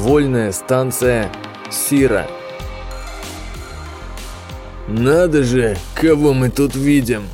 Вольная станция Сира. «Надо же, кого мы тут видим!»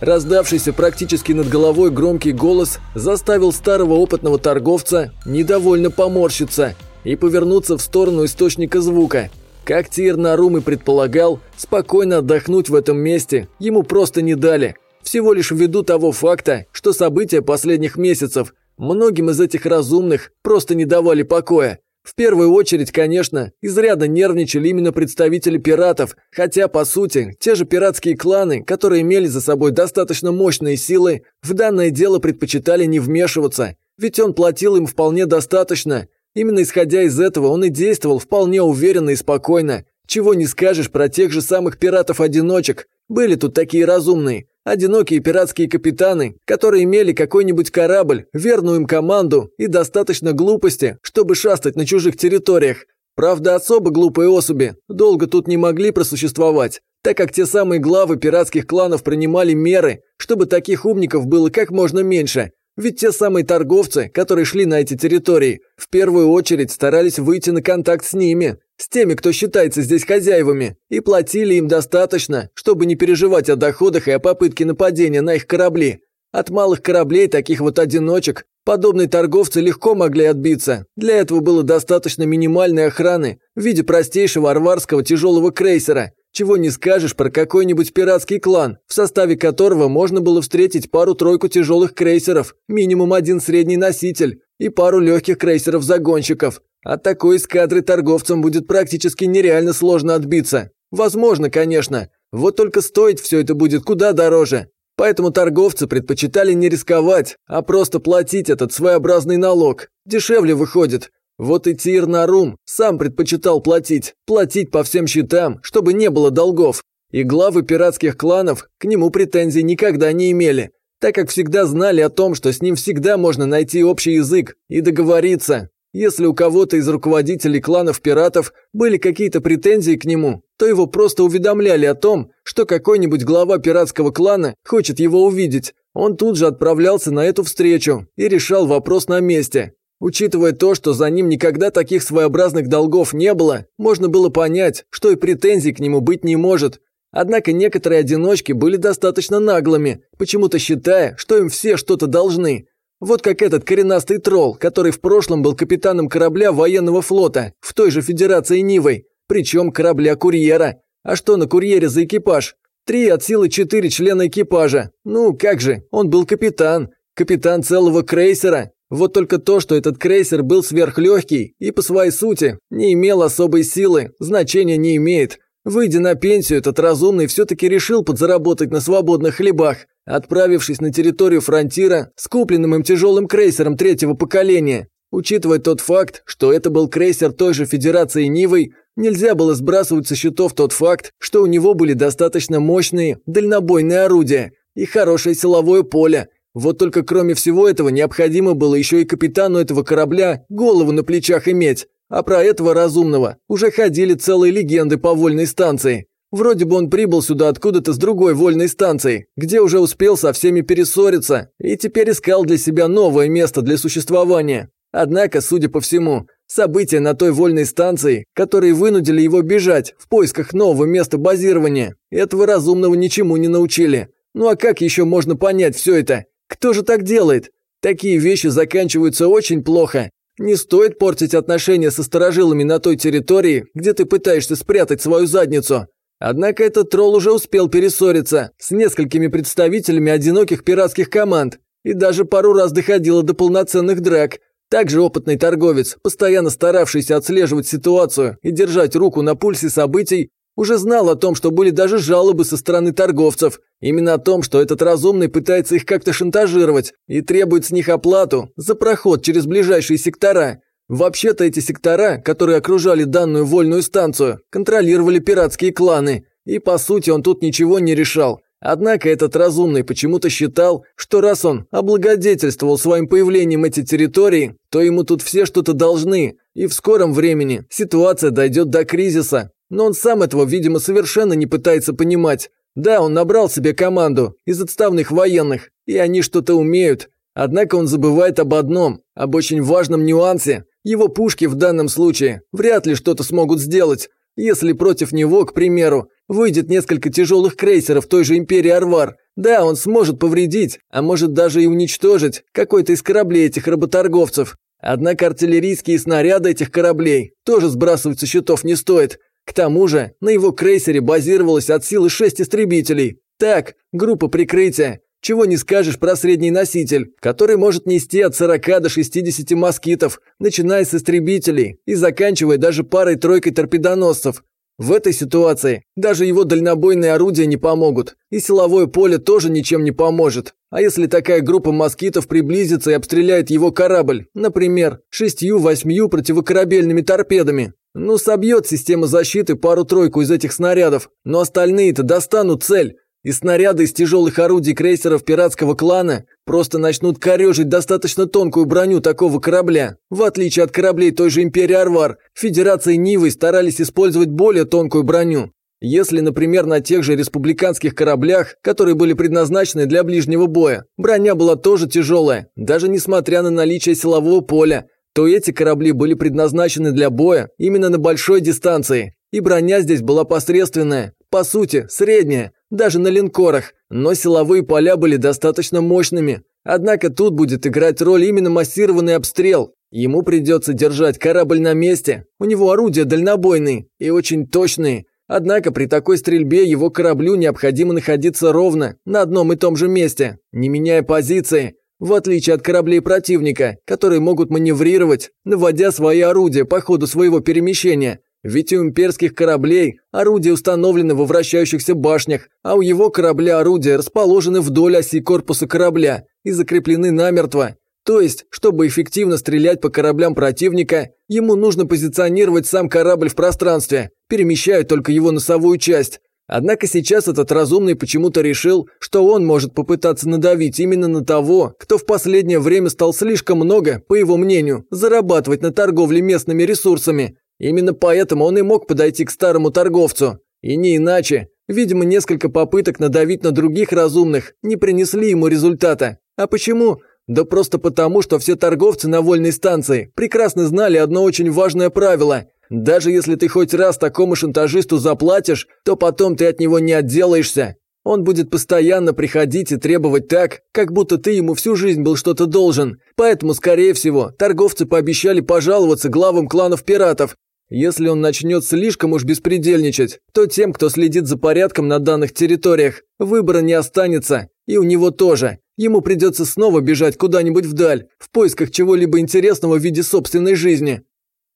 Раздавшийся практически над головой громкий голос заставил старого опытного торговца недовольно поморщиться и повернуться в сторону источника звука. Как Тир Нарум и предполагал, спокойно отдохнуть в этом месте ему просто не дали. Всего лишь ввиду того факта, что события последних месяцев многим из этих разумных просто не давали покоя. В первую очередь, конечно, изрядно нервничали именно представители пиратов, хотя, по сути, те же пиратские кланы, которые имели за собой достаточно мощные силы, в данное дело предпочитали не вмешиваться, ведь он платил им вполне достаточно. Именно исходя из этого он и действовал вполне уверенно и спокойно. Чего не скажешь про тех же самых пиратов-одиночек. Были тут такие разумные, Одинокие пиратские капитаны, которые имели какой-нибудь корабль, верную им команду и достаточно глупости, чтобы шастать на чужих территориях. Правда, особо глупые особи долго тут не могли просуществовать, так как те самые главы пиратских кланов принимали меры, чтобы таких умников было как можно меньше. Ведь те самые торговцы, которые шли на эти территории, в первую очередь старались выйти на контакт с ними, с теми, кто считается здесь хозяевами, и платили им достаточно, чтобы не переживать о доходах и о попытке нападения на их корабли. От малых кораблей, таких вот одиночек, подобные торговцы легко могли отбиться. Для этого было достаточно минимальной охраны в виде простейшего арварского тяжелого крейсера. Чего не скажешь про какой-нибудь пиратский клан, в составе которого можно было встретить пару-тройку тяжелых крейсеров, минимум один средний носитель и пару легких крейсеров-загонщиков. От такой эскадры торговцам будет практически нереально сложно отбиться. Возможно, конечно. Вот только стоить все это будет куда дороже. Поэтому торговцы предпочитали не рисковать, а просто платить этот своеобразный налог. Дешевле выходит. Вот и Тир Нарум сам предпочитал платить. Платить по всем счетам, чтобы не было долгов. И главы пиратских кланов к нему претензий никогда не имели, так как всегда знали о том, что с ним всегда можно найти общий язык и договориться. Если у кого-то из руководителей кланов пиратов были какие-то претензии к нему, то его просто уведомляли о том, что какой-нибудь глава пиратского клана хочет его увидеть. Он тут же отправлялся на эту встречу и решал вопрос на месте. Учитывая то, что за ним никогда таких своеобразных долгов не было, можно было понять, что и претензий к нему быть не может. Однако некоторые одиночки были достаточно наглыми, почему-то считая, что им все что-то должны. Вот как этот коренастый тролл, который в прошлом был капитаном корабля военного флота в той же Федерации Нивой, причем корабля-курьера. А что на курьере за экипаж? Три от силы четыре члена экипажа. Ну, как же, он был капитан. Капитан целого крейсера. Вот только то, что этот крейсер был сверхлегкий и по своей сути не имел особой силы, значения не имеет. Выйдя на пенсию, этот разумный все-таки решил подзаработать на свободных хлебах, отправившись на территорию фронтира с купленным им тяжелым крейсером третьего поколения. Учитывая тот факт, что это был крейсер той же Федерации Нивой, нельзя было сбрасывать со счетов тот факт, что у него были достаточно мощные дальнобойные орудия и хорошее силовое поле. Вот только кроме всего этого необходимо было еще и капитану этого корабля голову на плечах иметь. А про этого разумного уже ходили целые легенды по вольной станции. Вроде бы он прибыл сюда откуда-то с другой вольной станции, где уже успел со всеми перессориться и теперь искал для себя новое место для существования. Однако, судя по всему, события на той вольной станции, которые вынудили его бежать в поисках нового места базирования, этого разумного ничему не научили. Ну а как еще можно понять все это? Кто же так делает? Такие вещи заканчиваются очень плохо, не стоит портить отношения со сторожилами на той территории, где ты пытаешься спрятать свою задницу. Однако этот тролл уже успел перессориться с несколькими представителями одиноких пиратских команд и даже пару раз доходило до полноценных драк. Также опытный торговец, постоянно старавшийся отслеживать ситуацию и держать руку на пульсе событий, уже знал о том, что были даже жалобы со стороны торговцев. Именно о том, что этот разумный пытается их как-то шантажировать и требует с них оплату за проход через ближайшие сектора. Вообще-то эти сектора, которые окружали данную вольную станцию, контролировали пиратские кланы. И по сути он тут ничего не решал. Однако этот разумный почему-то считал, что раз он облагодетельствовал своим появлением эти территории, то ему тут все что-то должны, и в скором времени ситуация дойдет до кризиса, но он сам этого, видимо, совершенно не пытается понимать. Да, он набрал себе команду из отставных военных, и они что-то умеют. Однако он забывает об одном, об очень важном нюансе, Его пушки в данном случае вряд ли что-то смогут сделать. Если против него, к примеру, выйдет несколько тяжелых крейсеров той же Империи Арвар, да, он сможет повредить, а может даже и уничтожить какой-то из кораблей этих работорговцев. Однако артиллерийские снаряды этих кораблей тоже сбрасывать со счетов не стоит. К тому же на его крейсере базировалось от силы 6 истребителей. Так, группа прикрытия. Чего не скажешь про средний носитель, который может нести от 40 до 60 москитов, начиная с истребителей и заканчивая даже парой-тройкой торпедоносцев. В этой ситуации даже его дальнобойные орудия не помогут, и силовое поле тоже ничем не поможет. А если такая группа москитов приблизится и обстреляет его корабль, например, шестью-восьмью противокорабельными торпедами, ну собьет система защиты пару-тройку из этих снарядов, но остальные-то достанут цель, и снаряды из тяжелых орудий крейсеров пиратского клана просто начнут корежить достаточно тонкую броню такого корабля. В отличие от кораблей той же Империи Арвар, Федерация Нивы старались использовать более тонкую броню. Если, например, на тех же республиканских кораблях, которые были предназначены для ближнего боя, броня была тоже тяжелая, даже несмотря на наличие силового поля, то эти корабли были предназначены для боя именно на большой дистанции. И броня здесь была посредственная, по сути, средняя, даже на линкорах, но силовые поля были достаточно мощными. Однако тут будет играть роль именно массированный обстрел. Ему придется держать корабль на месте. У него орудия дальнобойные и очень точные. Однако при такой стрельбе его кораблю необходимо находиться ровно, на одном и том же месте, не меняя позиции. В отличие от кораблей противника, которые могут маневрировать, наводя свои орудия по ходу своего перемещения, ведь у имперских кораблей орудия установлены во вращающихся башнях, а у его корабля орудия расположены вдоль оси корпуса корабля и закреплены намертво. То есть, чтобы эффективно стрелять по кораблям противника, ему нужно позиционировать сам корабль в пространстве, перемещая только его носовую часть. Однако сейчас этот разумный почему-то решил, что он может попытаться надавить именно на того, кто в последнее время стал слишком много, по его мнению, зарабатывать на торговле местными ресурсами, Именно поэтому он и мог подойти к старому торговцу. И не иначе. Видимо, несколько попыток надавить на других разумных не принесли ему результата. А почему? Да просто потому, что все торговцы на вольной станции прекрасно знали одно очень важное правило. Даже если ты хоть раз такому шантажисту заплатишь, то потом ты от него не отделаешься. Он будет постоянно приходить и требовать так, как будто ты ему всю жизнь был что-то должен. Поэтому, скорее всего, торговцы пообещали пожаловаться главам кланов пиратов если он начнет слишком уж беспредельничать, то тем, кто следит за порядком на данных территориях, выбора не останется, и у него тоже. Ему придется снова бежать куда-нибудь вдаль, в поисках чего-либо интересного в виде собственной жизни.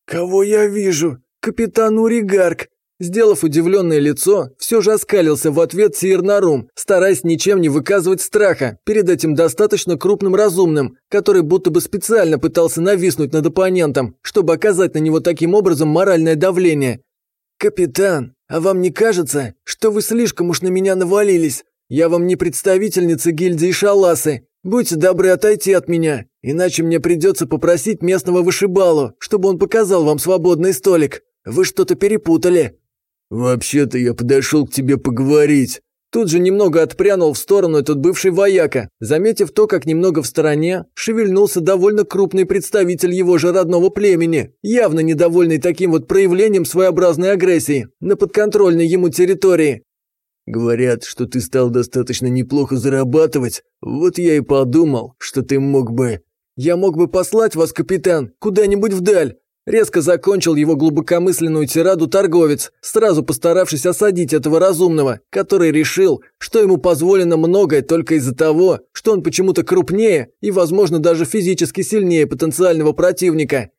«Кого я вижу? Капитан Уригарк!» Сделав удивленное лицо, все же оскалился в ответ Сиернарум, стараясь ничем не выказывать страха перед этим достаточно крупным разумным, который будто бы специально пытался нависнуть над оппонентом, чтобы оказать на него таким образом моральное давление. «Капитан, а вам не кажется, что вы слишком уж на меня навалились? Я вам не представительница гильдии Шаласы. Будьте добры отойти от меня, иначе мне придется попросить местного вышибалу, чтобы он показал вам свободный столик. Вы что-то перепутали». «Вообще-то я подошел к тебе поговорить». Тут же немного отпрянул в сторону этот бывший вояка, заметив то, как немного в стороне шевельнулся довольно крупный представитель его же родного племени, явно недовольный таким вот проявлением своеобразной агрессии на подконтрольной ему территории. «Говорят, что ты стал достаточно неплохо зарабатывать, вот я и подумал, что ты мог бы...» «Я мог бы послать вас, капитан, куда-нибудь вдаль, Резко закончил его глубокомысленную тираду торговец, сразу постаравшись осадить этого разумного, который решил, что ему позволено многое только из-за того, что он почему-то крупнее и, возможно, даже физически сильнее потенциального противника.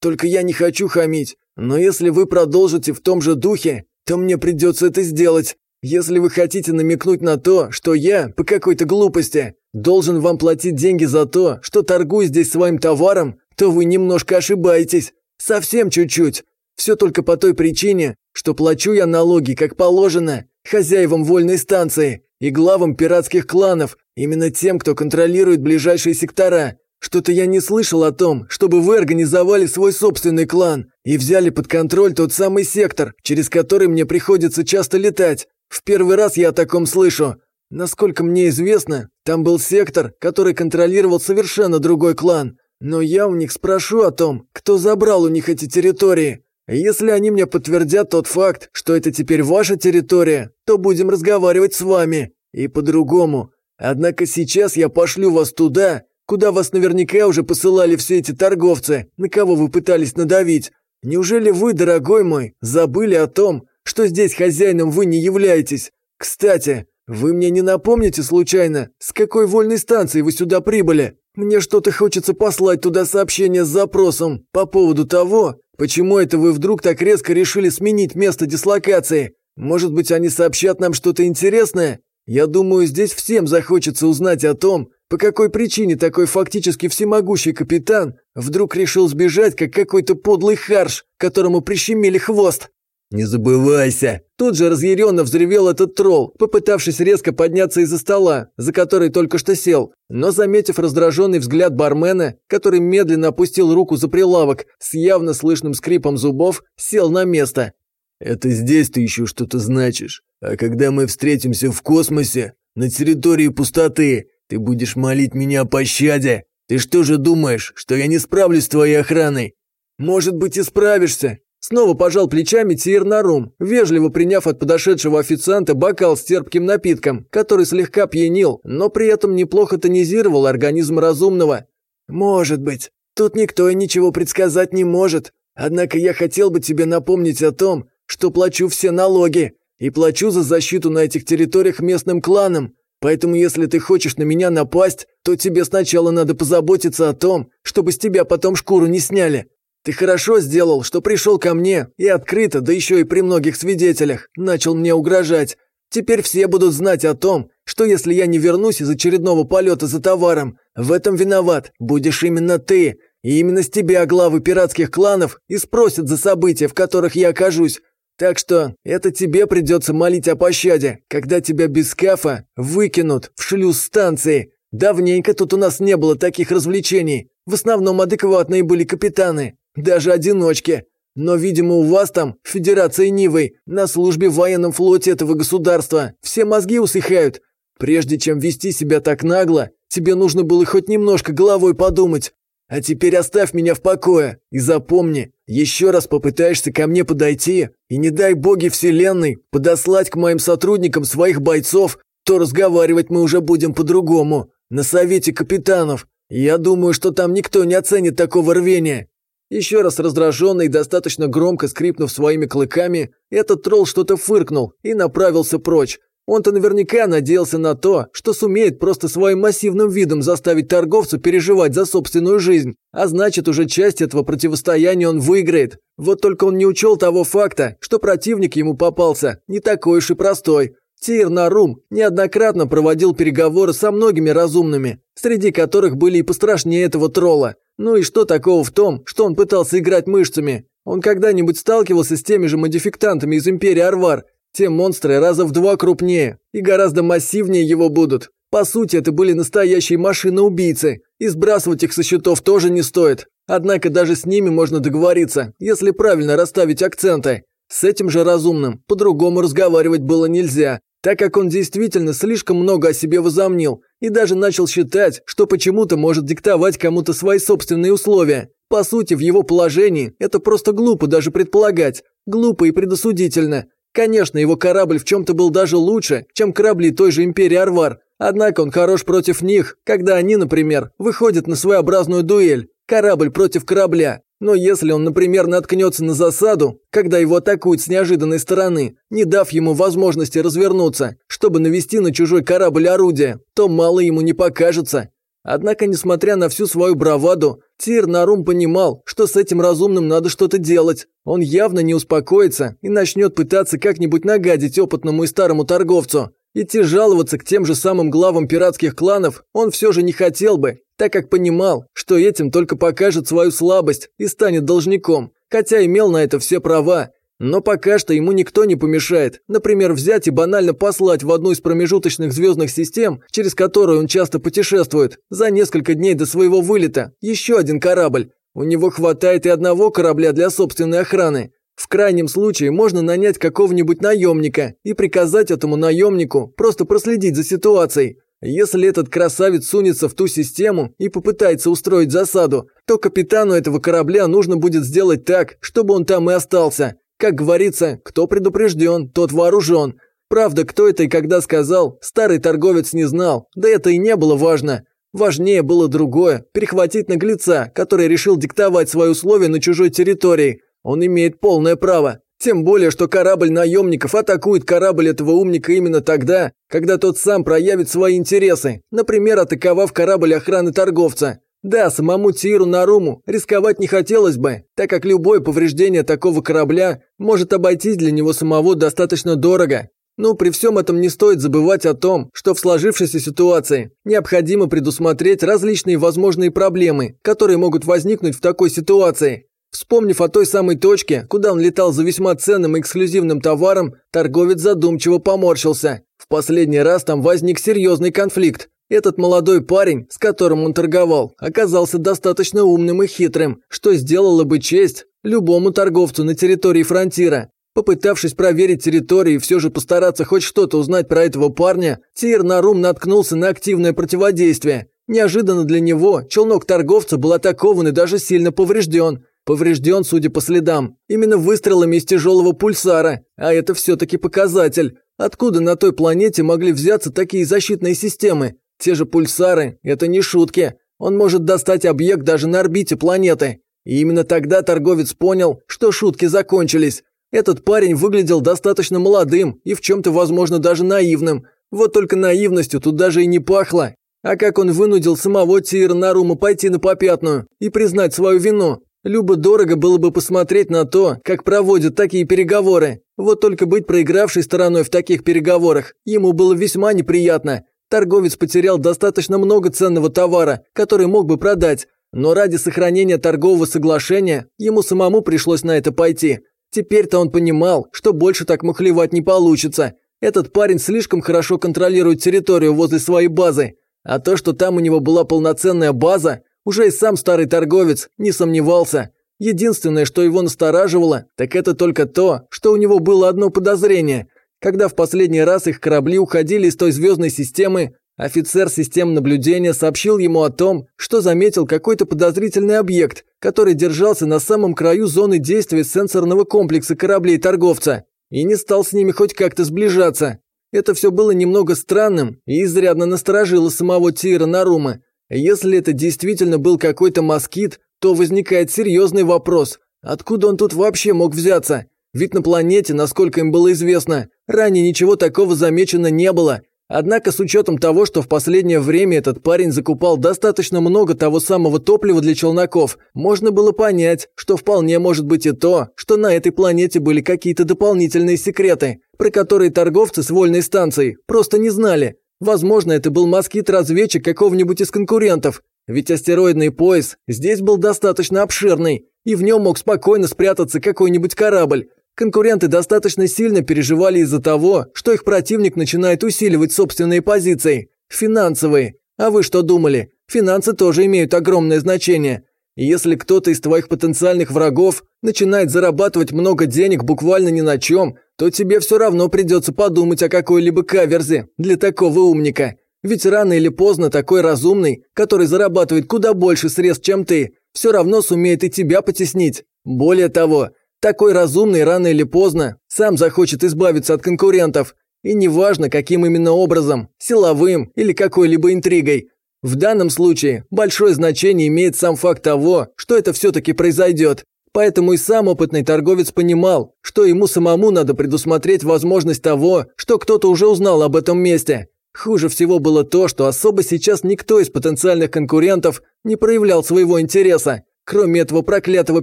«Только я не хочу хамить, но если вы продолжите в том же духе, то мне придется это сделать. Если вы хотите намекнуть на то, что я, по какой-то глупости, должен вам платить деньги за то, что торгую здесь своим товаром, то вы немножко ошибаетесь. Совсем чуть-чуть. Все только по той причине, что плачу я налоги, как положено, хозяевам вольной станции и главам пиратских кланов, именно тем, кто контролирует ближайшие сектора. Что-то я не слышал о том, чтобы вы организовали свой собственный клан и взяли под контроль тот самый сектор, через который мне приходится часто летать. В первый раз я о таком слышу. Насколько мне известно, там был сектор, который контролировал совершенно другой клан. Но я у них спрошу о том, кто забрал у них эти территории. Если они мне подтвердят тот факт, что это теперь ваша территория, то будем разговаривать с вами. И по-другому. Однако сейчас я пошлю вас туда, куда вас наверняка уже посылали все эти торговцы, на кого вы пытались надавить. Неужели вы, дорогой мой, забыли о том, что здесь хозяином вы не являетесь? Кстати, вы мне не напомните случайно, с какой вольной станции вы сюда прибыли? Мне что-то хочется послать туда сообщение с запросом по поводу того, почему это вы вдруг так резко решили сменить место дислокации. Может быть, они сообщат нам что-то интересное? Я думаю, здесь всем захочется узнать о том, по какой причине такой фактически всемогущий капитан вдруг решил сбежать, как какой-то подлый харш, которому прищемили хвост? «Не забывайся!» Тут же разъяренно взревел этот тролл, попытавшись резко подняться из-за стола, за который только что сел. Но, заметив раздраженный взгляд бармена, который медленно опустил руку за прилавок, с явно слышным скрипом зубов, сел на место. «Это здесь ты еще что-то значишь. А когда мы встретимся в космосе, на территории пустоты, ты будешь молить меня о пощаде. Ты что же думаешь, что я не справлюсь с твоей охраной?» «Может быть, и справишься», Снова пожал плечами Тир Нарум, вежливо приняв от подошедшего официанта бокал с терпким напитком, который слегка пьянил, но при этом неплохо тонизировал организм разумного. «Может быть. Тут никто и ничего предсказать не может. Однако я хотел бы тебе напомнить о том, что плачу все налоги и плачу за защиту на этих территориях местным кланам. Поэтому если ты хочешь на меня напасть, то тебе сначала надо позаботиться о том, чтобы с тебя потом шкуру не сняли. Ты хорошо сделал, что пришел ко мне и открыто, да еще и при многих свидетелях, начал мне угрожать. Теперь все будут знать о том, что если я не вернусь из очередного полета за товаром, в этом виноват будешь именно ты. И именно с тебя главы пиратских кланов и спросят за события, в которых я окажусь. Так что это тебе придется молить о пощаде, когда тебя без скафа выкинут в шлюз станции. Давненько тут у нас не было таких развлечений. В основном адекватные были капитаны. Даже одиночки. Но, видимо, у вас там, в Федерации Нивы, на службе в военном флоте этого государства, все мозги усыхают. Прежде чем вести себя так нагло, тебе нужно было хоть немножко головой подумать. А теперь оставь меня в покое и запомни, еще раз попытаешься ко мне подойти, и не дай боги вселенной подослать к моим сотрудникам своих бойцов, то разговаривать мы уже будем по-другому, на совете капитанов. Я думаю, что там никто не оценит такого рвения. Еще раз раздраженный, достаточно громко скрипнув своими клыками, этот тролл что-то фыркнул и направился прочь. Он-то наверняка надеялся на то, что сумеет просто своим массивным видом заставить торговца переживать за собственную жизнь, а значит уже часть этого противостояния он выиграет. Вот только он не учел того факта, что противник ему попался не такой уж и простой. Тир Нарум неоднократно проводил переговоры со многими разумными, среди которых были и пострашнее этого тролла. Ну и что такого в том, что он пытался играть мышцами? Он когда-нибудь сталкивался с теми же модификтантами из Империи Арвар? Те монстры раза в два крупнее и гораздо массивнее его будут. По сути, это были настоящие машины-убийцы, и сбрасывать их со счетов тоже не стоит. Однако даже с ними можно договориться, если правильно расставить акценты. С этим же разумным по-другому разговаривать было нельзя, так как он действительно слишком много о себе возомнил и даже начал считать, что почему-то может диктовать кому-то свои собственные условия. По сути, в его положении это просто глупо даже предполагать, глупо и предосудительно. Конечно, его корабль в чем-то был даже лучше, чем корабли той же Империи Арвар, однако он хорош против них, когда они, например, выходят на своеобразную дуэль, корабль против корабля. Но если он, например, наткнется на засаду, когда его атакуют с неожиданной стороны, не дав ему возможности развернуться, чтобы навести на чужой корабль орудие, то мало ему не покажется. Однако, несмотря на всю свою браваду, Тир Нарум понимал, что с этим разумным надо что-то делать. Он явно не успокоится и начнет пытаться как-нибудь нагадить опытному и старому торговцу. Идти жаловаться к тем же самым главам пиратских кланов он все же не хотел бы, так как понимал, что этим только покажет свою слабость и станет должником, хотя имел на это все права. Но пока что ему никто не помешает, например, взять и банально послать в одну из промежуточных звездных систем, через которую он часто путешествует, за несколько дней до своего вылета, еще один корабль. У него хватает и одного корабля для собственной охраны. В крайнем случае можно нанять какого-нибудь наемника и приказать этому наемнику просто проследить за ситуацией. Если этот красавец сунется в ту систему и попытается устроить засаду, то капитану этого корабля нужно будет сделать так, чтобы он там и остался. Как говорится, кто предупрежден, тот вооружен. Правда, кто это и когда сказал, старый торговец не знал, да это и не было важно. Важнее было другое – перехватить наглеца, который решил диктовать свои условия на чужой территории. Он имеет полное право. Тем более, что корабль наемников атакует корабль этого умника именно тогда, когда тот сам проявит свои интересы, например, атаковав корабль охраны торговца. Да, самому Тиру Наруму рисковать не хотелось бы, так как любое повреждение такого корабля может обойтись для него самого достаточно дорого. Но при всем этом не стоит забывать о том, что в сложившейся ситуации необходимо предусмотреть различные возможные проблемы, которые могут возникнуть в такой ситуации. Вспомнив о той самой точке, куда он летал за весьма ценным и эксклюзивным товаром, торговец задумчиво поморщился. В последний раз там возник серьезный конфликт. Этот молодой парень, с которым он торговал, оказался достаточно умным и хитрым, что сделало бы честь любому торговцу на территории фронтира. Попытавшись проверить территорию и все же постараться хоть что-то узнать про этого парня, Тир Нарум наткнулся на активное противодействие. Неожиданно для него челнок торговца был атакован и даже сильно поврежден. Поврежден, судя по следам, именно выстрелами из тяжелого пульсара, а это все-таки показатель. Откуда на той планете могли взяться такие защитные системы? Те же пульсары – это не шутки. Он может достать объект даже на орбите планеты. И именно тогда торговец понял, что шутки закончились. Этот парень выглядел достаточно молодым и в чем-то, возможно, даже наивным. Вот только наивностью тут даже и не пахло. А как он вынудил самого Тиера Нарума пойти на попятную и признать свою вину? Любо дорого было бы посмотреть на то, как проводят такие переговоры. Вот только быть проигравшей стороной в таких переговорах ему было весьма неприятно. Торговец потерял достаточно много ценного товара, который мог бы продать. Но ради сохранения торгового соглашения ему самому пришлось на это пойти. Теперь-то он понимал, что больше так мухлевать не получится. Этот парень слишком хорошо контролирует территорию возле своей базы. А то, что там у него была полноценная база, уже и сам старый торговец не сомневался. Единственное, что его настораживало, так это только то, что у него было одно подозрение. Когда в последний раз их корабли уходили из той звездной системы, Офицер систем наблюдения сообщил ему о том, что заметил какой-то подозрительный объект, который держался на самом краю зоны действия сенсорного комплекса кораблей торговца, и не стал с ними хоть как-то сближаться. Это все было немного странным и изрядно насторожило самого Тира Нарума. Если это действительно был какой-то москит, то возникает серьезный вопрос, откуда он тут вообще мог взяться? Ведь на планете, насколько им было известно, ранее ничего такого замечено не было – Однако с учетом того, что в последнее время этот парень закупал достаточно много того самого топлива для челноков, можно было понять, что вполне может быть и то, что на этой планете были какие-то дополнительные секреты, про которые торговцы с вольной станцией просто не знали. Возможно, это был москит-разведчик какого-нибудь из конкурентов, ведь астероидный пояс здесь был достаточно обширный, и в нем мог спокойно спрятаться какой-нибудь корабль, Конкуренты достаточно сильно переживали из-за того, что их противник начинает усиливать собственные позиции. Финансовые. А вы что думали? Финансы тоже имеют огромное значение. Если кто-то из твоих потенциальных врагов начинает зарабатывать много денег буквально ни на чем, то тебе все равно придется подумать о какой-либо каверзе для такого умника. Ведь рано или поздно такой разумный, который зарабатывает куда больше средств, чем ты, все равно сумеет и тебя потеснить. Более того, такой разумный рано или поздно сам захочет избавиться от конкурентов. И неважно, каким именно образом, силовым или какой-либо интригой. В данном случае большое значение имеет сам факт того, что это все-таки произойдет. Поэтому и сам опытный торговец понимал, что ему самому надо предусмотреть возможность того, что кто-то уже узнал об этом месте. Хуже всего было то, что особо сейчас никто из потенциальных конкурентов не проявлял своего интереса, кроме этого проклятого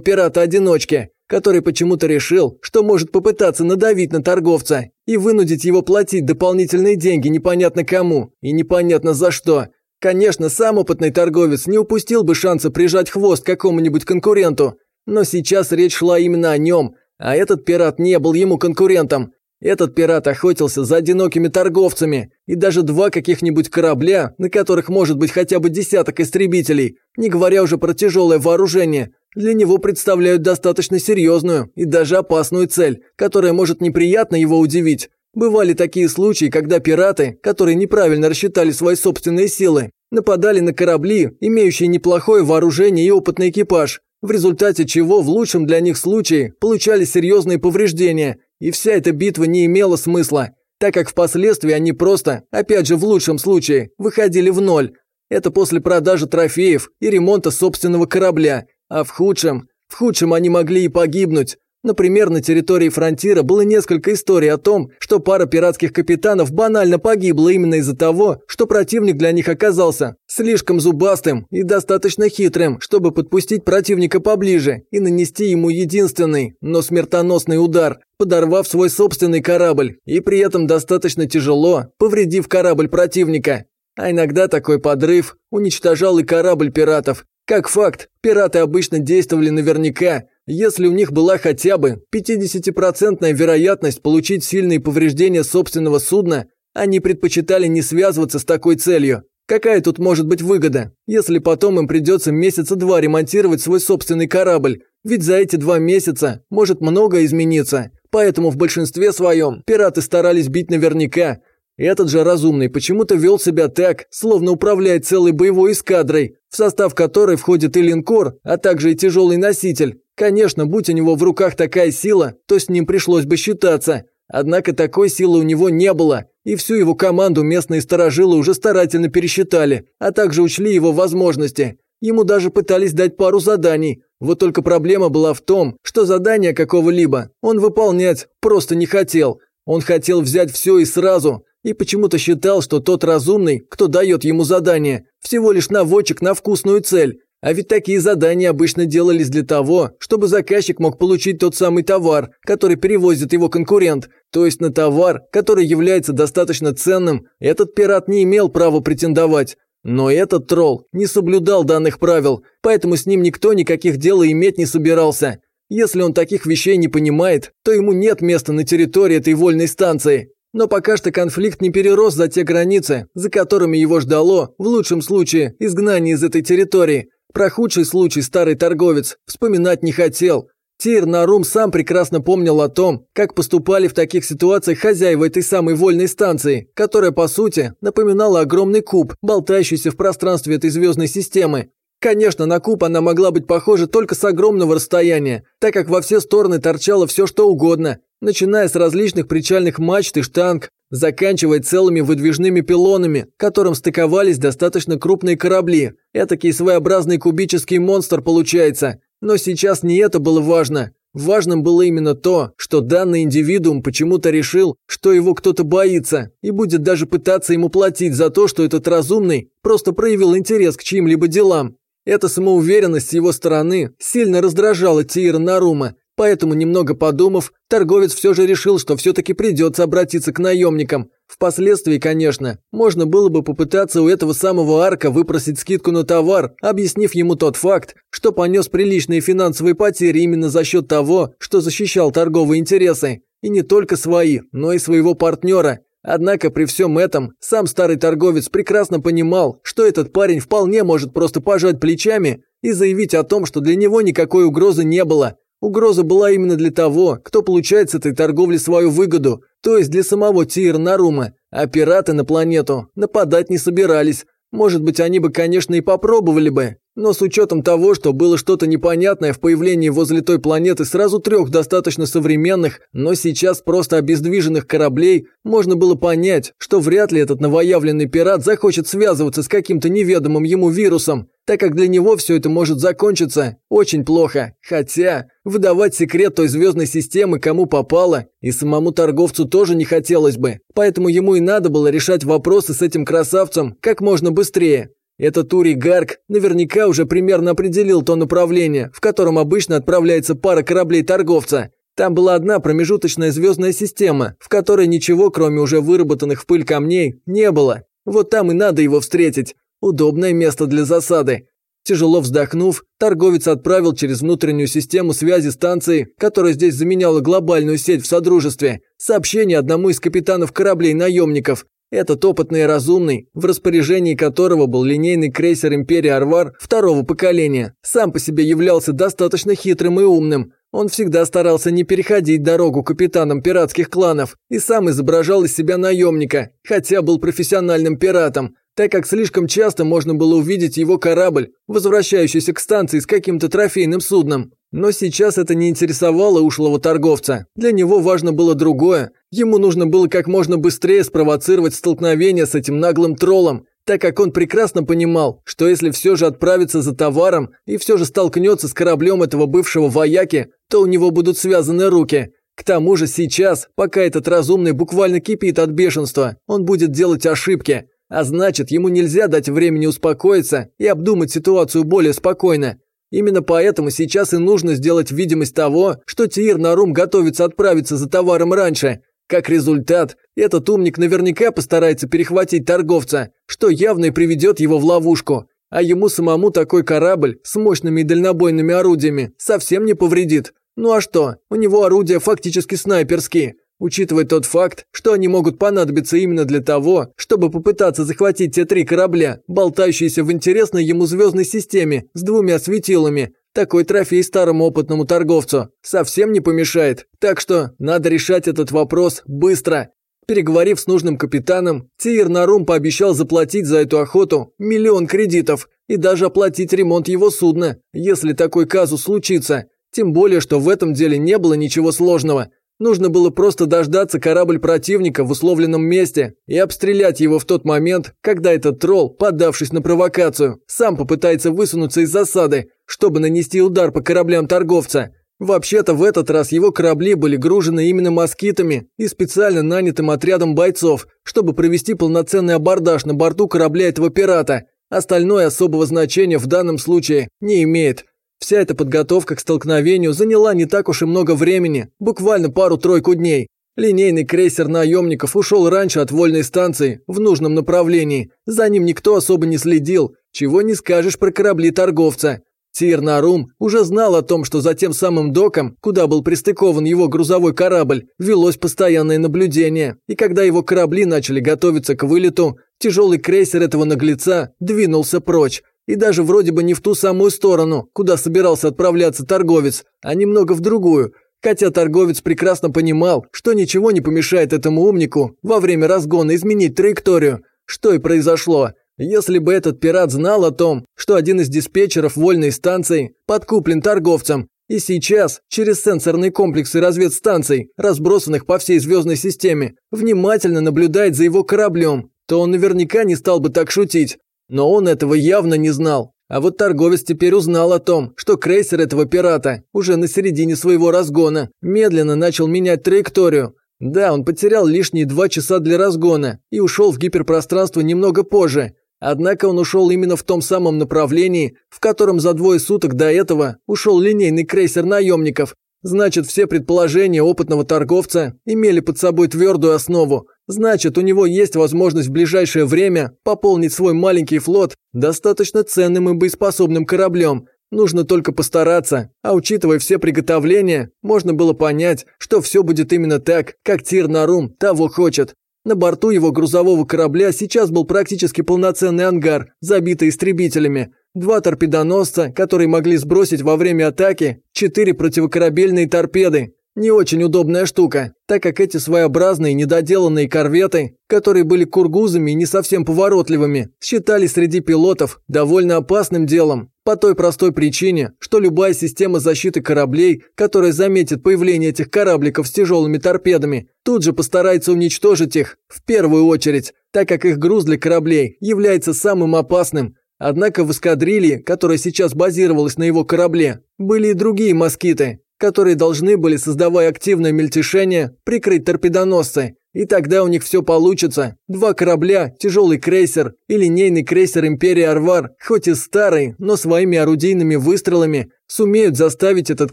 пирата-одиночки который почему-то решил, что может попытаться надавить на торговца и вынудить его платить дополнительные деньги непонятно кому и непонятно за что. Конечно, сам опытный торговец не упустил бы шанса прижать хвост какому-нибудь конкуренту, но сейчас речь шла именно о нем, а этот пират не был ему конкурентом. Этот пират охотился за одинокими торговцами, и даже два каких-нибудь корабля, на которых может быть хотя бы десяток истребителей, не говоря уже про тяжелое вооружение, для него представляют достаточно серьезную и даже опасную цель, которая может неприятно его удивить. Бывали такие случаи, когда пираты, которые неправильно рассчитали свои собственные силы, нападали на корабли, имеющие неплохое вооружение и опытный экипаж, в результате чего в лучшем для них случае получали серьезные повреждения, и вся эта битва не имела смысла, так как впоследствии они просто, опять же в лучшем случае, выходили в ноль. Это после продажи трофеев и ремонта собственного корабля, а в худшем, в худшем они могли и погибнуть. Например, на территории фронтира было несколько историй о том, что пара пиратских капитанов банально погибла именно из-за того, что противник для них оказался слишком зубастым и достаточно хитрым, чтобы подпустить противника поближе и нанести ему единственный, но смертоносный удар, подорвав свой собственный корабль и при этом достаточно тяжело повредив корабль противника. А иногда такой подрыв уничтожал и корабль пиратов. Как факт, пираты обычно действовали наверняка, если у них была хотя бы 50% вероятность получить сильные повреждения собственного судна, они предпочитали не связываться с такой целью. Какая тут может быть выгода, если потом им придется месяца два ремонтировать свой собственный корабль? Ведь за эти два месяца может многое измениться. Поэтому в большинстве своем пираты старались бить наверняка. Этот же разумный почему-то вел себя так, словно управляет целой боевой эскадрой, в состав которой входит и линкор, а также и тяжелый носитель. Конечно, будь у него в руках такая сила, то с ним пришлось бы считаться. Однако такой силы у него не было, и всю его команду местные сторожилы уже старательно пересчитали, а также учли его возможности. Ему даже пытались дать пару заданий. Вот только проблема была в том, что задания какого-либо он выполнять просто не хотел. Он хотел взять все и сразу, и почему-то считал, что тот разумный, кто дает ему задание, всего лишь наводчик на вкусную цель, а ведь такие задания обычно делались для того, чтобы заказчик мог получить тот самый товар, который перевозит его конкурент. То есть на товар, который является достаточно ценным, этот пират не имел права претендовать. Но этот тролл не соблюдал данных правил, поэтому с ним никто никаких дел иметь не собирался. Если он таких вещей не понимает, то ему нет места на территории этой вольной станции. Но пока что конфликт не перерос за те границы, за которыми его ждало, в лучшем случае, изгнание из этой территории. Про худший случай старый торговец вспоминать не хотел. Тир Нарум сам прекрасно помнил о том, как поступали в таких ситуациях хозяева этой самой вольной станции, которая, по сути, напоминала огромный куб, болтающийся в пространстве этой звездной системы. Конечно, на куб она могла быть похожа только с огромного расстояния, так как во все стороны торчало все что угодно, начиная с различных причальных мачт и штанг, заканчивая целыми выдвижными пилонами, к которым стыковались достаточно крупные корабли. Этакий своеобразный кубический монстр получается. Но сейчас не это было важно. Важным было именно то, что данный индивидуум почему-то решил, что его кто-то боится, и будет даже пытаться ему платить за то, что этот разумный просто проявил интерес к чьим-либо делам. Эта самоуверенность с его стороны сильно раздражала Тиира Нарума, поэтому, немного подумав, торговец все же решил, что все-таки придется обратиться к наемникам. Впоследствии, конечно, можно было бы попытаться у этого самого Арка выпросить скидку на товар, объяснив ему тот факт, что понес приличные финансовые потери именно за счет того, что защищал торговые интересы. И не только свои, но и своего партнера – Однако при всем этом сам старый торговец прекрасно понимал, что этот парень вполне может просто пожать плечами и заявить о том, что для него никакой угрозы не было. Угроза была именно для того, кто получает с этой торговли свою выгоду, то есть для самого Тир Нарума, а пираты на планету нападать не собирались. Может быть, они бы, конечно, и попробовали бы, но с учетом того, что было что-то непонятное в появлении возле той планеты сразу трех достаточно современных, но сейчас просто обездвиженных кораблей, можно было понять, что вряд ли этот новоявленный пират захочет связываться с каким-то неведомым ему вирусом, так как для него все это может закончиться очень плохо. Хотя, выдавать секрет той звездной системы кому попало, и самому торговцу тоже не хотелось бы, поэтому ему и надо было решать вопросы с этим красавцем как можно быстрее. Этот Ури Гарк наверняка уже примерно определил то направление, в котором обычно отправляется пара кораблей торговца. Там была одна промежуточная звездная система, в которой ничего, кроме уже выработанных в пыль камней, не было. Вот там и надо его встретить. Удобное место для засады. Тяжело вздохнув, торговец отправил через внутреннюю систему связи станции, которая здесь заменяла глобальную сеть в Содружестве, сообщение одному из капитанов кораблей-наемников. Этот опытный и разумный, в распоряжении которого был линейный крейсер Империя Арвар второго поколения, сам по себе являлся достаточно хитрым и умным. Он всегда старался не переходить дорогу капитанам пиратских кланов и сам изображал из себя наемника, хотя был профессиональным пиратом, так как слишком часто можно было увидеть его корабль, возвращающийся к станции с каким-то трофейным судном. Но сейчас это не интересовало ушлого торговца. Для него важно было другое. Ему нужно было как можно быстрее спровоцировать столкновение с этим наглым троллом, так как он прекрасно понимал, что если все же отправится за товаром и все же столкнется с кораблем этого бывшего вояки, то у него будут связаны руки. К тому же сейчас, пока этот разумный буквально кипит от бешенства, он будет делать ошибки, а значит, ему нельзя дать времени успокоиться и обдумать ситуацию более спокойно. Именно поэтому сейчас и нужно сделать видимость того, что Тиир Нарум готовится отправиться за товаром раньше – как результат, этот умник наверняка постарается перехватить торговца, что явно и приведет его в ловушку. А ему самому такой корабль с мощными и дальнобойными орудиями совсем не повредит. Ну а что, у него орудия фактически снайперские, учитывая тот факт, что они могут понадобиться именно для того, чтобы попытаться захватить те три корабля, болтающиеся в интересной ему звездной системе с двумя светилами, такой трофей старому опытному торговцу совсем не помешает, так что надо решать этот вопрос быстро. Переговорив с нужным капитаном, Тиер Нарум пообещал заплатить за эту охоту миллион кредитов и даже оплатить ремонт его судна, если такой казус случится. Тем более, что в этом деле не было ничего сложного – Нужно было просто дождаться корабль противника в условленном месте и обстрелять его в тот момент, когда этот тролл, поддавшись на провокацию, сам попытается высунуться из засады, чтобы нанести удар по кораблям торговца. Вообще-то в этот раз его корабли были гружены именно москитами и специально нанятым отрядом бойцов, чтобы провести полноценный абордаж на борту корабля этого пирата. Остальное особого значения в данном случае не имеет. Вся эта подготовка к столкновению заняла не так уж и много времени, буквально пару-тройку дней. Линейный крейсер наемников ушел раньше от вольной станции, в нужном направлении. За ним никто особо не следил, чего не скажешь про корабли торговца. Тирнарум уже знал о том, что за тем самым доком, куда был пристыкован его грузовой корабль, велось постоянное наблюдение, и когда его корабли начали готовиться к вылету, тяжелый крейсер этого наглеца двинулся прочь, и даже вроде бы не в ту самую сторону, куда собирался отправляться торговец, а немного в другую. Хотя торговец прекрасно понимал, что ничего не помешает этому умнику во время разгона изменить траекторию. Что и произошло. Если бы этот пират знал о том, что один из диспетчеров вольной станции подкуплен торговцем, и сейчас, через сенсорные комплексы разведстанций, разбросанных по всей звездной системе, внимательно наблюдает за его кораблем, то он наверняка не стал бы так шутить. Но он этого явно не знал. А вот торговец теперь узнал о том, что крейсер этого пирата уже на середине своего разгона медленно начал менять траекторию. Да, он потерял лишние два часа для разгона и ушел в гиперпространство немного позже. Однако он ушел именно в том самом направлении, в котором за двое суток до этого ушел линейный крейсер наемников. Значит, все предположения опытного торговца имели под собой твердую основу. Значит, у него есть возможность в ближайшее время пополнить свой маленький флот достаточно ценным и боеспособным кораблем. Нужно только постараться, а учитывая все приготовления, можно было понять, что все будет именно так, как Тир Нарум того хочет. На борту его грузового корабля сейчас был практически полноценный ангар, забитый истребителями. Два торпедоносца, которые могли сбросить во время атаки четыре противокорабельные торпеды, не очень удобная штука, так как эти своеобразные недоделанные корветы, которые были кургузами и не совсем поворотливыми, считались среди пилотов довольно опасным делом. По той простой причине, что любая система защиты кораблей, которая заметит появление этих корабликов с тяжелыми торпедами, тут же постарается уничтожить их в первую очередь, так как их груз для кораблей является самым опасным. Однако в эскадрилье, которая сейчас базировалась на его корабле, были и другие москиты, которые должны были, создавая активное мельтешение, прикрыть торпедоносцы. И тогда у них все получится. Два корабля, тяжелый крейсер и линейный крейсер Империи Арвар, хоть и старый, но своими орудийными выстрелами, сумеют заставить этот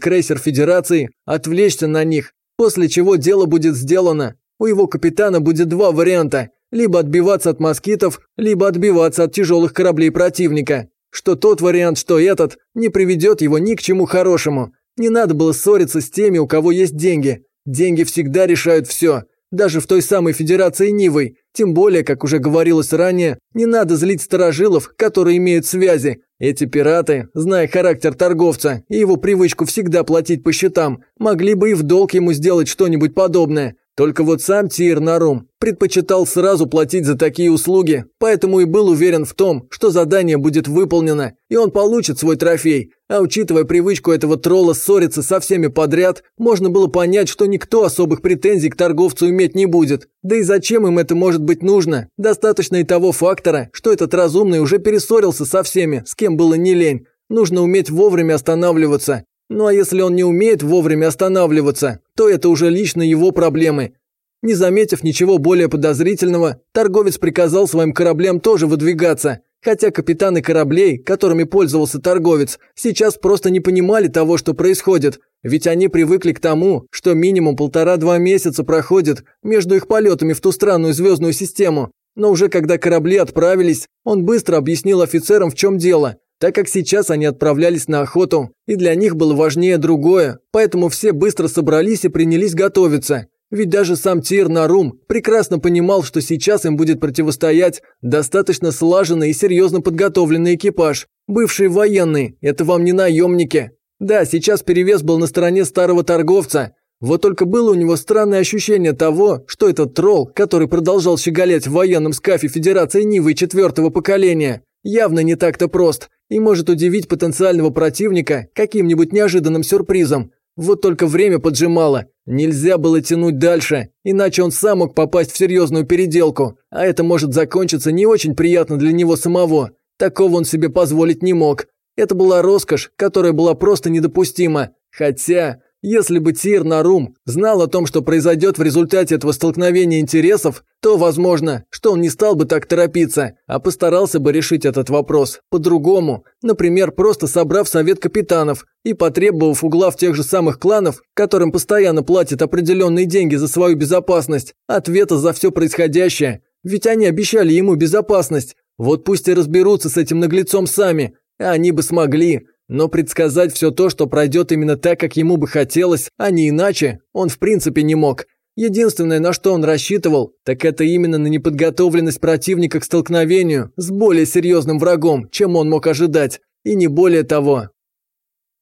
крейсер Федерации отвлечься на них, после чего дело будет сделано. У его капитана будет два варианта – либо отбиваться от москитов, либо отбиваться от тяжелых кораблей противника. Что тот вариант, что этот, не приведет его ни к чему хорошему. Не надо было ссориться с теми, у кого есть деньги. Деньги всегда решают все. Даже в той самой Федерации Нивой. Тем более, как уже говорилось ранее, не надо злить сторожилов, которые имеют связи. Эти пираты, зная характер торговца и его привычку всегда платить по счетам, могли бы и в долг ему сделать что-нибудь подобное. Только вот сам Тир Нарум предпочитал сразу платить за такие услуги, поэтому и был уверен в том, что задание будет выполнено, и он получит свой трофей. А учитывая привычку этого тролла ссориться со всеми подряд, можно было понять, что никто особых претензий к торговцу иметь не будет. Да и зачем им это может быть нужно? Достаточно и того фактора, что этот разумный уже перессорился со всеми, с кем было не лень. Нужно уметь вовремя останавливаться. Ну а если он не умеет вовремя останавливаться, то это уже лично его проблемы. Не заметив ничего более подозрительного, торговец приказал своим кораблям тоже выдвигаться, хотя капитаны кораблей, которыми пользовался торговец, сейчас просто не понимали того, что происходит, ведь они привыкли к тому, что минимум полтора-два месяца проходит между их полетами в ту странную звездную систему. Но уже когда корабли отправились, он быстро объяснил офицерам, в чем дело – так как сейчас они отправлялись на охоту, и для них было важнее другое, поэтому все быстро собрались и принялись готовиться. Ведь даже сам Тир Нарум прекрасно понимал, что сейчас им будет противостоять достаточно слаженный и серьезно подготовленный экипаж. Бывшие военные, это вам не наемники. Да, сейчас перевес был на стороне старого торговца, вот только было у него странное ощущение того, что этот тролл, который продолжал щеголять в военном скафе Федерации Нивы четвертого поколения, явно не так-то прост и может удивить потенциального противника каким-нибудь неожиданным сюрпризом. Вот только время поджимало. Нельзя было тянуть дальше, иначе он сам мог попасть в серьезную переделку, а это может закончиться не очень приятно для него самого. Такого он себе позволить не мог. Это была роскошь, которая была просто недопустима. Хотя, если бы Тир Нарум знал о том, что произойдет в результате этого столкновения интересов, то, возможно, что он не стал бы так торопиться, а постарался бы решить этот вопрос по-другому, например, просто собрав совет капитанов и потребовав у глав тех же самых кланов, которым постоянно платят определенные деньги за свою безопасность, ответа за все происходящее. Ведь они обещали ему безопасность. Вот пусть и разберутся с этим наглецом сами, а они бы смогли. Но предсказать все то, что пройдет именно так, как ему бы хотелось, а не иначе, он в принципе не мог. Единственное, на что он рассчитывал, так это именно на неподготовленность противника к столкновению с более серьезным врагом, чем он мог ожидать, и не более того.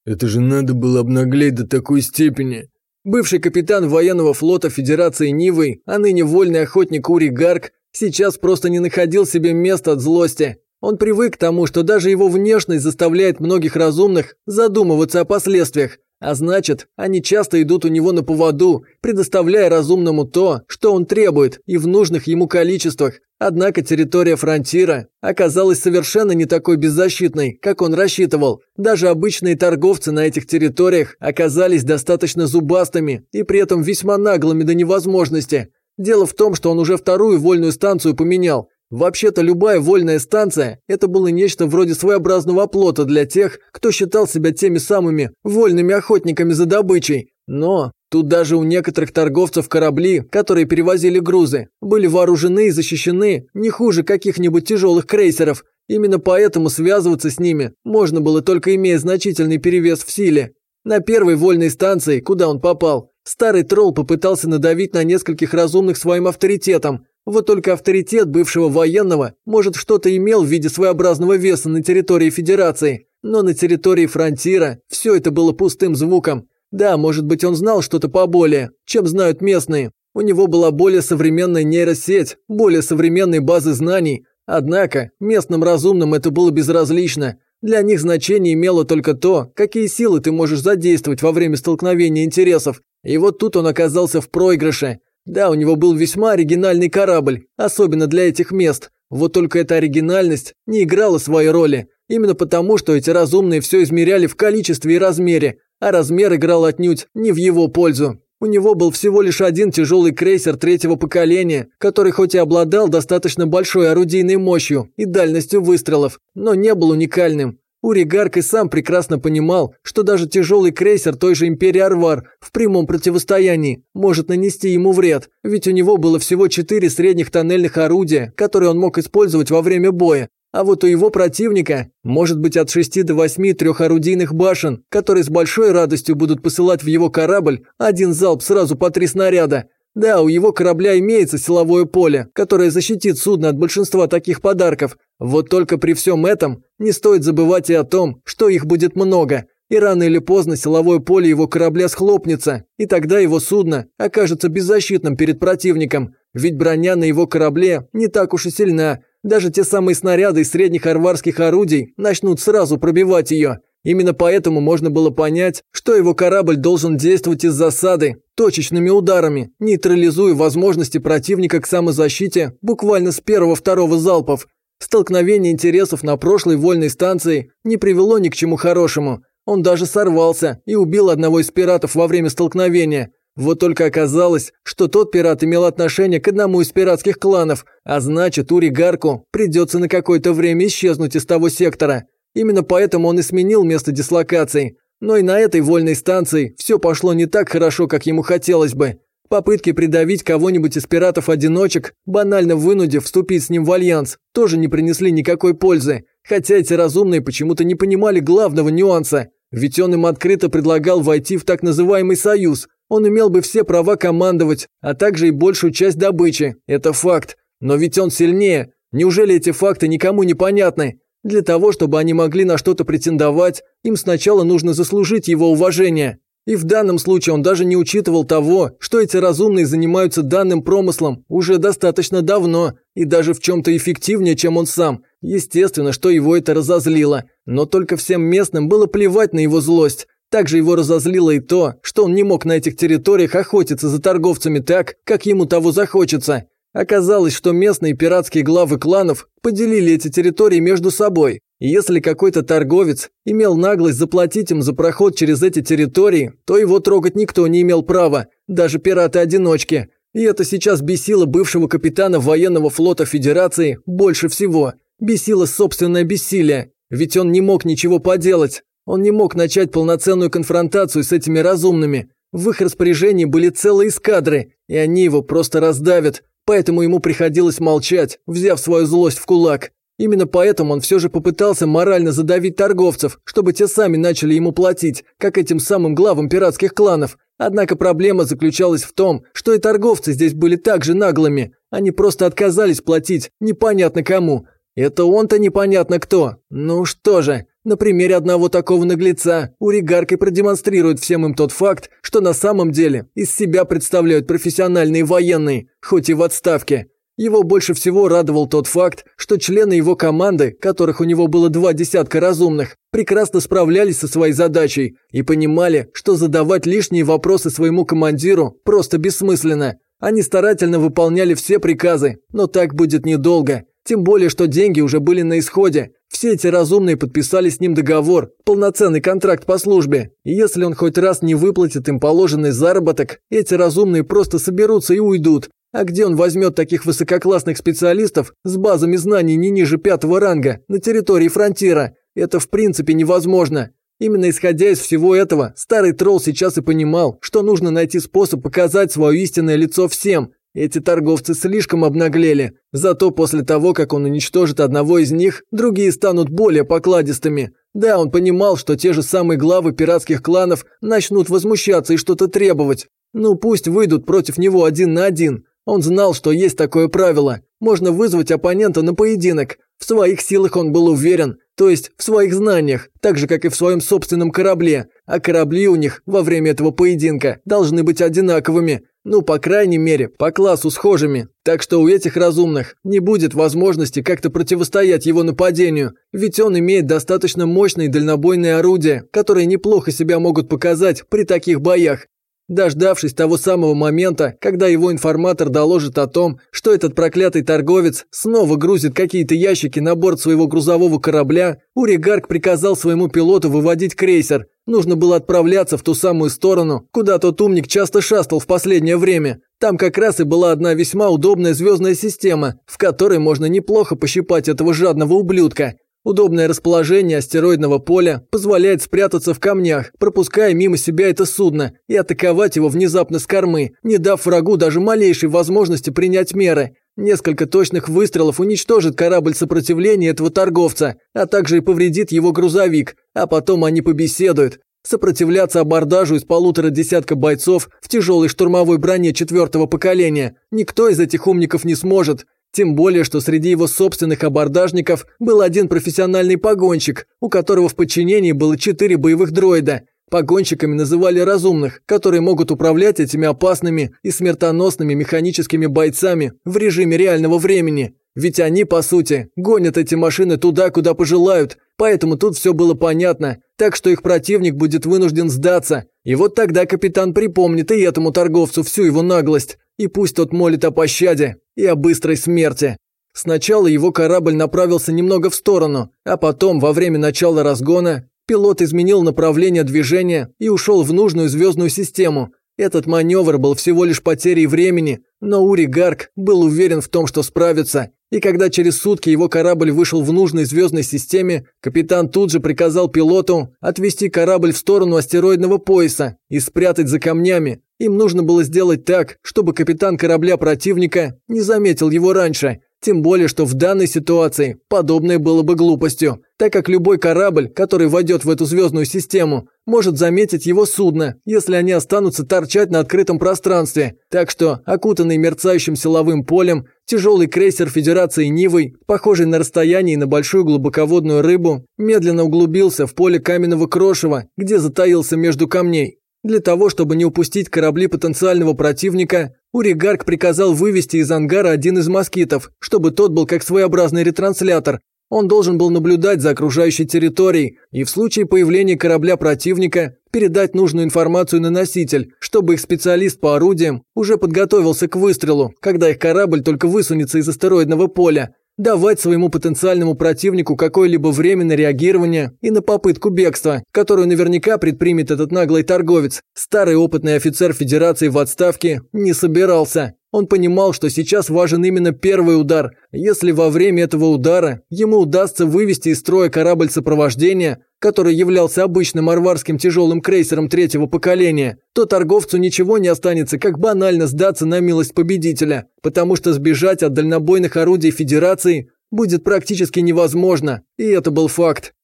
«Это же надо было обнаглеть до такой степени», Бывший капитан военного флота Федерации Нивы, а ныне вольный охотник Ури Гарк, сейчас просто не находил себе места от злости. Он привык к тому, что даже его внешность заставляет многих разумных задумываться о последствиях, а значит, они часто идут у него на поводу, предоставляя разумному то, что он требует, и в нужных ему количествах. Однако территория фронтира оказалась совершенно не такой беззащитной, как он рассчитывал. Даже обычные торговцы на этих территориях оказались достаточно зубастыми и при этом весьма наглыми до невозможности. Дело в том, что он уже вторую вольную станцию поменял, Вообще-то любая вольная станция – это было нечто вроде своеобразного оплота для тех, кто считал себя теми самыми вольными охотниками за добычей. Но тут даже у некоторых торговцев корабли, которые перевозили грузы, были вооружены и защищены не хуже каких-нибудь тяжелых крейсеров. Именно поэтому связываться с ними можно было только имея значительный перевес в силе. На первой вольной станции, куда он попал, старый тролл попытался надавить на нескольких разумных своим авторитетом, вот только авторитет бывшего военного, может, что-то имел в виде своеобразного веса на территории Федерации, но на территории фронтира все это было пустым звуком. Да, может быть, он знал что-то поболее, чем знают местные. У него была более современная нейросеть, более современные базы знаний. Однако, местным разумным это было безразлично. Для них значение имело только то, какие силы ты можешь задействовать во время столкновения интересов. И вот тут он оказался в проигрыше. Да, у него был весьма оригинальный корабль, особенно для этих мест. Вот только эта оригинальность не играла своей роли. Именно потому, что эти разумные все измеряли в количестве и размере, а размер играл отнюдь не в его пользу. У него был всего лишь один тяжелый крейсер третьего поколения, который хоть и обладал достаточно большой орудийной мощью и дальностью выстрелов, но не был уникальным. Уригарк и сам прекрасно понимал, что даже тяжелый крейсер той же Империи Арвар в прямом противостоянии может нанести ему вред, ведь у него было всего четыре средних тоннельных орудия, которые он мог использовать во время боя. А вот у его противника может быть от 6 до 8 трехорудийных башен, которые с большой радостью будут посылать в его корабль один залп сразу по три снаряда. Да, у его корабля имеется силовое поле, которое защитит судно от большинства таких подарков. Вот только при всем этом не стоит забывать и о том, что их будет много. И рано или поздно силовое поле его корабля схлопнется, и тогда его судно окажется беззащитным перед противником. Ведь броня на его корабле не так уж и сильна. Даже те самые снаряды из средних арварских орудий начнут сразу пробивать ее. Именно поэтому можно было понять, что его корабль должен действовать из засады, точечными ударами, нейтрализуя возможности противника к самозащите буквально с первого-второго залпов. Столкновение интересов на прошлой вольной станции не привело ни к чему хорошему. Он даже сорвался и убил одного из пиратов во время столкновения. Вот только оказалось, что тот пират имел отношение к одному из пиратских кланов, а значит, Ури Гарку придется на какое-то время исчезнуть из того сектора. Именно поэтому он и сменил место дислокации. Но и на этой вольной станции все пошло не так хорошо, как ему хотелось бы. Попытки придавить кого-нибудь из пиратов-одиночек, банально вынудив вступить с ним в альянс, тоже не принесли никакой пользы. Хотя эти разумные почему-то не понимали главного нюанса. Ведь он им открыто предлагал войти в так называемый союз, он имел бы все права командовать, а также и большую часть добычи. Это факт. Но ведь он сильнее. Неужели эти факты никому не понятны? Для того, чтобы они могли на что-то претендовать, им сначала нужно заслужить его уважение. И в данном случае он даже не учитывал того, что эти разумные занимаются данным промыслом уже достаточно давно и даже в чем-то эффективнее, чем он сам. Естественно, что его это разозлило. Но только всем местным было плевать на его злость. Также его разозлило и то, что он не мог на этих территориях охотиться за торговцами так, как ему того захочется. Оказалось, что местные пиратские главы кланов поделили эти территории между собой. И если какой-то торговец имел наглость заплатить им за проход через эти территории, то его трогать никто не имел права, даже пираты-одиночки. И это сейчас бесило бывшего капитана военного флота Федерации больше всего. Бесило собственное бессилие, ведь он не мог ничего поделать. Он не мог начать полноценную конфронтацию с этими разумными. В их распоряжении были целые эскадры, и они его просто раздавят. Поэтому ему приходилось молчать, взяв свою злость в кулак. Именно поэтому он все же попытался морально задавить торговцев, чтобы те сами начали ему платить, как этим самым главам пиратских кланов. Однако проблема заключалась в том, что и торговцы здесь были также наглыми. Они просто отказались платить, непонятно кому. Это он-то непонятно кто. Ну что же, на примере одного такого наглеца Уригарки продемонстрирует всем им тот факт, что на самом деле из себя представляют профессиональные военные, хоть и в отставке. Его больше всего радовал тот факт, что члены его команды, которых у него было два десятка разумных, прекрасно справлялись со своей задачей и понимали, что задавать лишние вопросы своему командиру просто бессмысленно. Они старательно выполняли все приказы, но так будет недолго. Тем более, что деньги уже были на исходе. Все эти разумные подписали с ним договор, полноценный контракт по службе. И если он хоть раз не выплатит им положенный заработок, эти разумные просто соберутся и уйдут. А где он возьмет таких высококлассных специалистов с базами знаний не ниже пятого ранга на территории фронтира? Это в принципе невозможно. Именно исходя из всего этого, старый тролл сейчас и понимал, что нужно найти способ показать свое истинное лицо всем, эти торговцы слишком обнаглели. Зато после того, как он уничтожит одного из них, другие станут более покладистыми. Да, он понимал, что те же самые главы пиратских кланов начнут возмущаться и что-то требовать. Ну пусть выйдут против него один на один. Он знал, что есть такое правило. Можно вызвать оппонента на поединок. В своих силах он был уверен, то есть в своих знаниях, так же, как и в своем собственном корабле. А корабли у них во время этого поединка должны быть одинаковыми. Ну, по крайней мере, по классу схожими. Так что у этих разумных не будет возможности как-то противостоять его нападению, ведь он имеет достаточно мощные дальнобойные орудия, которые неплохо себя могут показать при таких боях. Дождавшись того самого момента, когда его информатор доложит о том, что этот проклятый торговец снова грузит какие-то ящики на борт своего грузового корабля, Уригарк приказал своему пилоту выводить крейсер. Нужно было отправляться в ту самую сторону, куда тот умник часто шастал в последнее время. Там как раз и была одна весьма удобная звездная система, в которой можно неплохо пощипать этого жадного ублюдка. Удобное расположение астероидного поля позволяет спрятаться в камнях, пропуская мимо себя это судно, и атаковать его внезапно с кормы, не дав врагу даже малейшей возможности принять меры. Несколько точных выстрелов уничтожит корабль сопротивления этого торговца, а также и повредит его грузовик, а потом они побеседуют. Сопротивляться абордажу из полутора десятка бойцов в тяжелой штурмовой броне четвертого поколения никто из этих умников не сможет. Тем более, что среди его собственных абордажников был один профессиональный погонщик, у которого в подчинении было четыре боевых дроида. Погонщиками называли разумных, которые могут управлять этими опасными и смертоносными механическими бойцами в режиме реального времени. Ведь они, по сути, гонят эти машины туда, куда пожелают, поэтому тут все было понятно, так что их противник будет вынужден сдаться. И вот тогда капитан припомнит и этому торговцу всю его наглость, и пусть тот молит о пощаде и о быстрой смерти. Сначала его корабль направился немного в сторону, а потом, во время начала разгона, пилот изменил направление движения и ушел в нужную звездную систему. Этот маневр был всего лишь потерей времени, но Ури Гарк был уверен в том, что справится, и когда через сутки его корабль вышел в нужной звездной системе, капитан тут же приказал пилоту отвести корабль в сторону астероидного пояса и спрятать за камнями. Им нужно было сделать так, чтобы капитан корабля противника не заметил его раньше, тем более, что в данной ситуации подобное было бы глупостью, так как любой корабль, который войдет в эту звездную систему, может заметить его судно, если они останутся торчать на открытом пространстве. Так что, окутанный мерцающим силовым полем, тяжелый крейсер Федерации Нивой, похожий на расстояние на большую глубоководную рыбу, медленно углубился в поле каменного крошева, где затаился между камней. Для того, чтобы не упустить корабли потенциального противника, Уригарк приказал вывести из ангара один из москитов, чтобы тот был как своеобразный ретранслятор. Он должен был наблюдать за окружающей территорией и в случае появления корабля противника передать нужную информацию на носитель, чтобы их специалист по орудиям уже подготовился к выстрелу, когда их корабль только высунется из астероидного поля давать своему потенциальному противнику какое-либо время на реагирование и на попытку бегства, которую наверняка предпримет этот наглый торговец. Старый опытный офицер Федерации в отставке не собирался. Он понимал, что сейчас важен именно первый удар. Если во время этого удара ему удастся вывести из строя корабль сопровождения, который являлся обычным арварским тяжелым крейсером третьего поколения, то торговцу ничего не останется, как банально сдаться на милость победителя, потому что сбежать от дальнобойных орудий Федерации будет практически невозможно, и это был факт.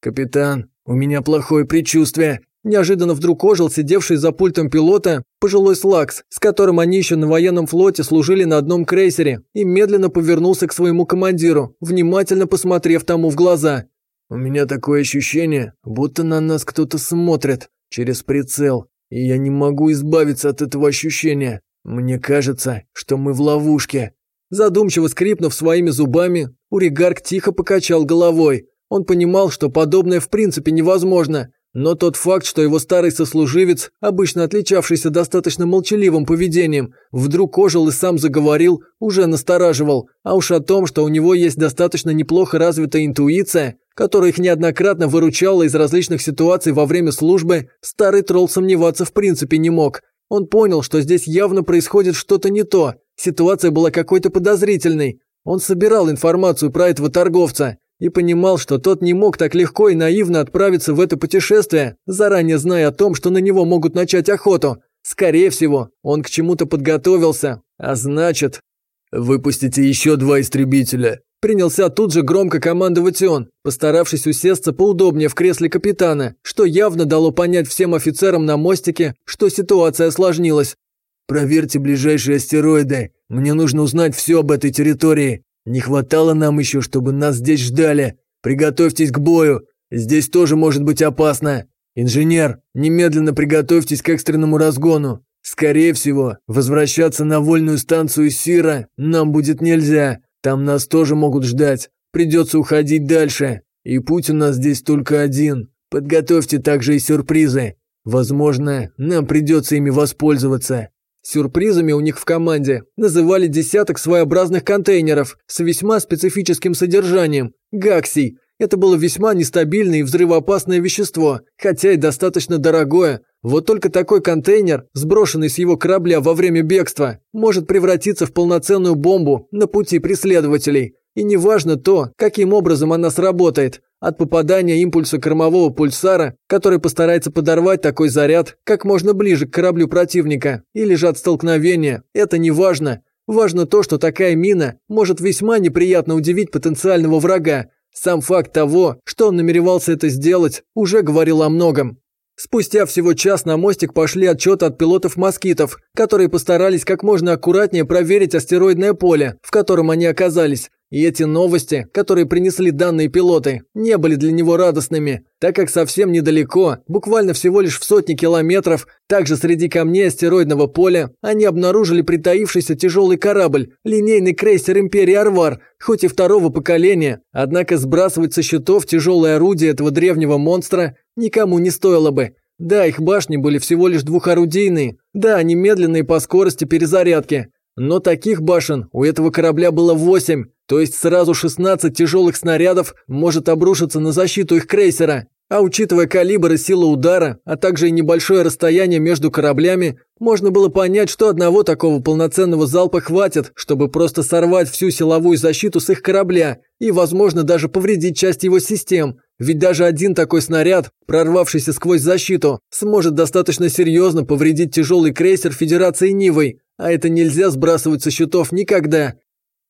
«Капитан, у меня плохое предчувствие», Неожиданно вдруг ожил сидевший за пультом пилота пожилой слакс, с которым они еще на военном флоте служили на одном крейсере, и медленно повернулся к своему командиру, внимательно посмотрев тому в глаза. «У меня такое ощущение, будто на нас кто-то смотрит через прицел, и я не могу избавиться от этого ощущения. Мне кажется, что мы в ловушке». Задумчиво скрипнув своими зубами, Уригарк тихо покачал головой. Он понимал, что подобное в принципе невозможно, но тот факт, что его старый сослуживец, обычно отличавшийся достаточно молчаливым поведением, вдруг ожил и сам заговорил, уже настораживал. А уж о том, что у него есть достаточно неплохо развитая интуиция, которая их неоднократно выручала из различных ситуаций во время службы, старый тролл сомневаться в принципе не мог. Он понял, что здесь явно происходит что-то не то. Ситуация была какой-то подозрительной. Он собирал информацию про этого торговца и понимал, что тот не мог так легко и наивно отправиться в это путешествие, заранее зная о том, что на него могут начать охоту. Скорее всего, он к чему-то подготовился, а значит... «Выпустите еще два истребителя», Принялся тут же громко командовать он, постаравшись усесться поудобнее в кресле капитана, что явно дало понять всем офицерам на мостике, что ситуация осложнилась. «Проверьте ближайшие астероиды. Мне нужно узнать все об этой территории. Не хватало нам еще, чтобы нас здесь ждали. Приготовьтесь к бою. Здесь тоже может быть опасно. Инженер, немедленно приготовьтесь к экстренному разгону. Скорее всего, возвращаться на вольную станцию Сира нам будет нельзя. Там нас тоже могут ждать. Придется уходить дальше. И путь у нас здесь только один. Подготовьте также и сюрпризы. Возможно, нам придется ими воспользоваться. Сюрпризами у них в команде называли десяток своеобразных контейнеров с весьма специфическим содержанием – гаксий. Это было весьма нестабильное и взрывоопасное вещество, хотя и достаточно дорогое. Вот только такой контейнер, сброшенный с его корабля во время бегства, может превратиться в полноценную бомбу на пути преследователей. И неважно то, каким образом она сработает, от попадания импульса кормового пульсара, который постарается подорвать такой заряд как можно ближе к кораблю противника, или же от столкновения, это не важно. Важно то, что такая мина может весьма неприятно удивить потенциального врага. Сам факт того, что он намеревался это сделать, уже говорил о многом. Спустя всего час на мостик пошли отчеты от пилотов-москитов, которые постарались как можно аккуратнее проверить астероидное поле, в котором они оказались. И эти новости, которые принесли данные пилоты, не были для него радостными, так как совсем недалеко, буквально всего лишь в сотни километров, также среди камней астероидного поля, они обнаружили притаившийся тяжелый корабль, линейный крейсер Империи Арвар, хоть и второго поколения, однако сбрасывать со счетов тяжелое орудие этого древнего монстра никому не стоило бы. Да, их башни были всего лишь двухорудийные, да, они медленные по скорости перезарядки, но таких башен у этого корабля было восемь, то есть сразу 16 тяжелых снарядов может обрушиться на защиту их крейсера. А учитывая калибр и силу удара, а также и небольшое расстояние между кораблями, можно было понять, что одного такого полноценного залпа хватит, чтобы просто сорвать всю силовую защиту с их корабля и, возможно, даже повредить часть его систем. Ведь даже один такой снаряд, прорвавшийся сквозь защиту, сможет достаточно серьезно повредить тяжелый крейсер Федерации Нивой, а это нельзя сбрасывать со счетов никогда.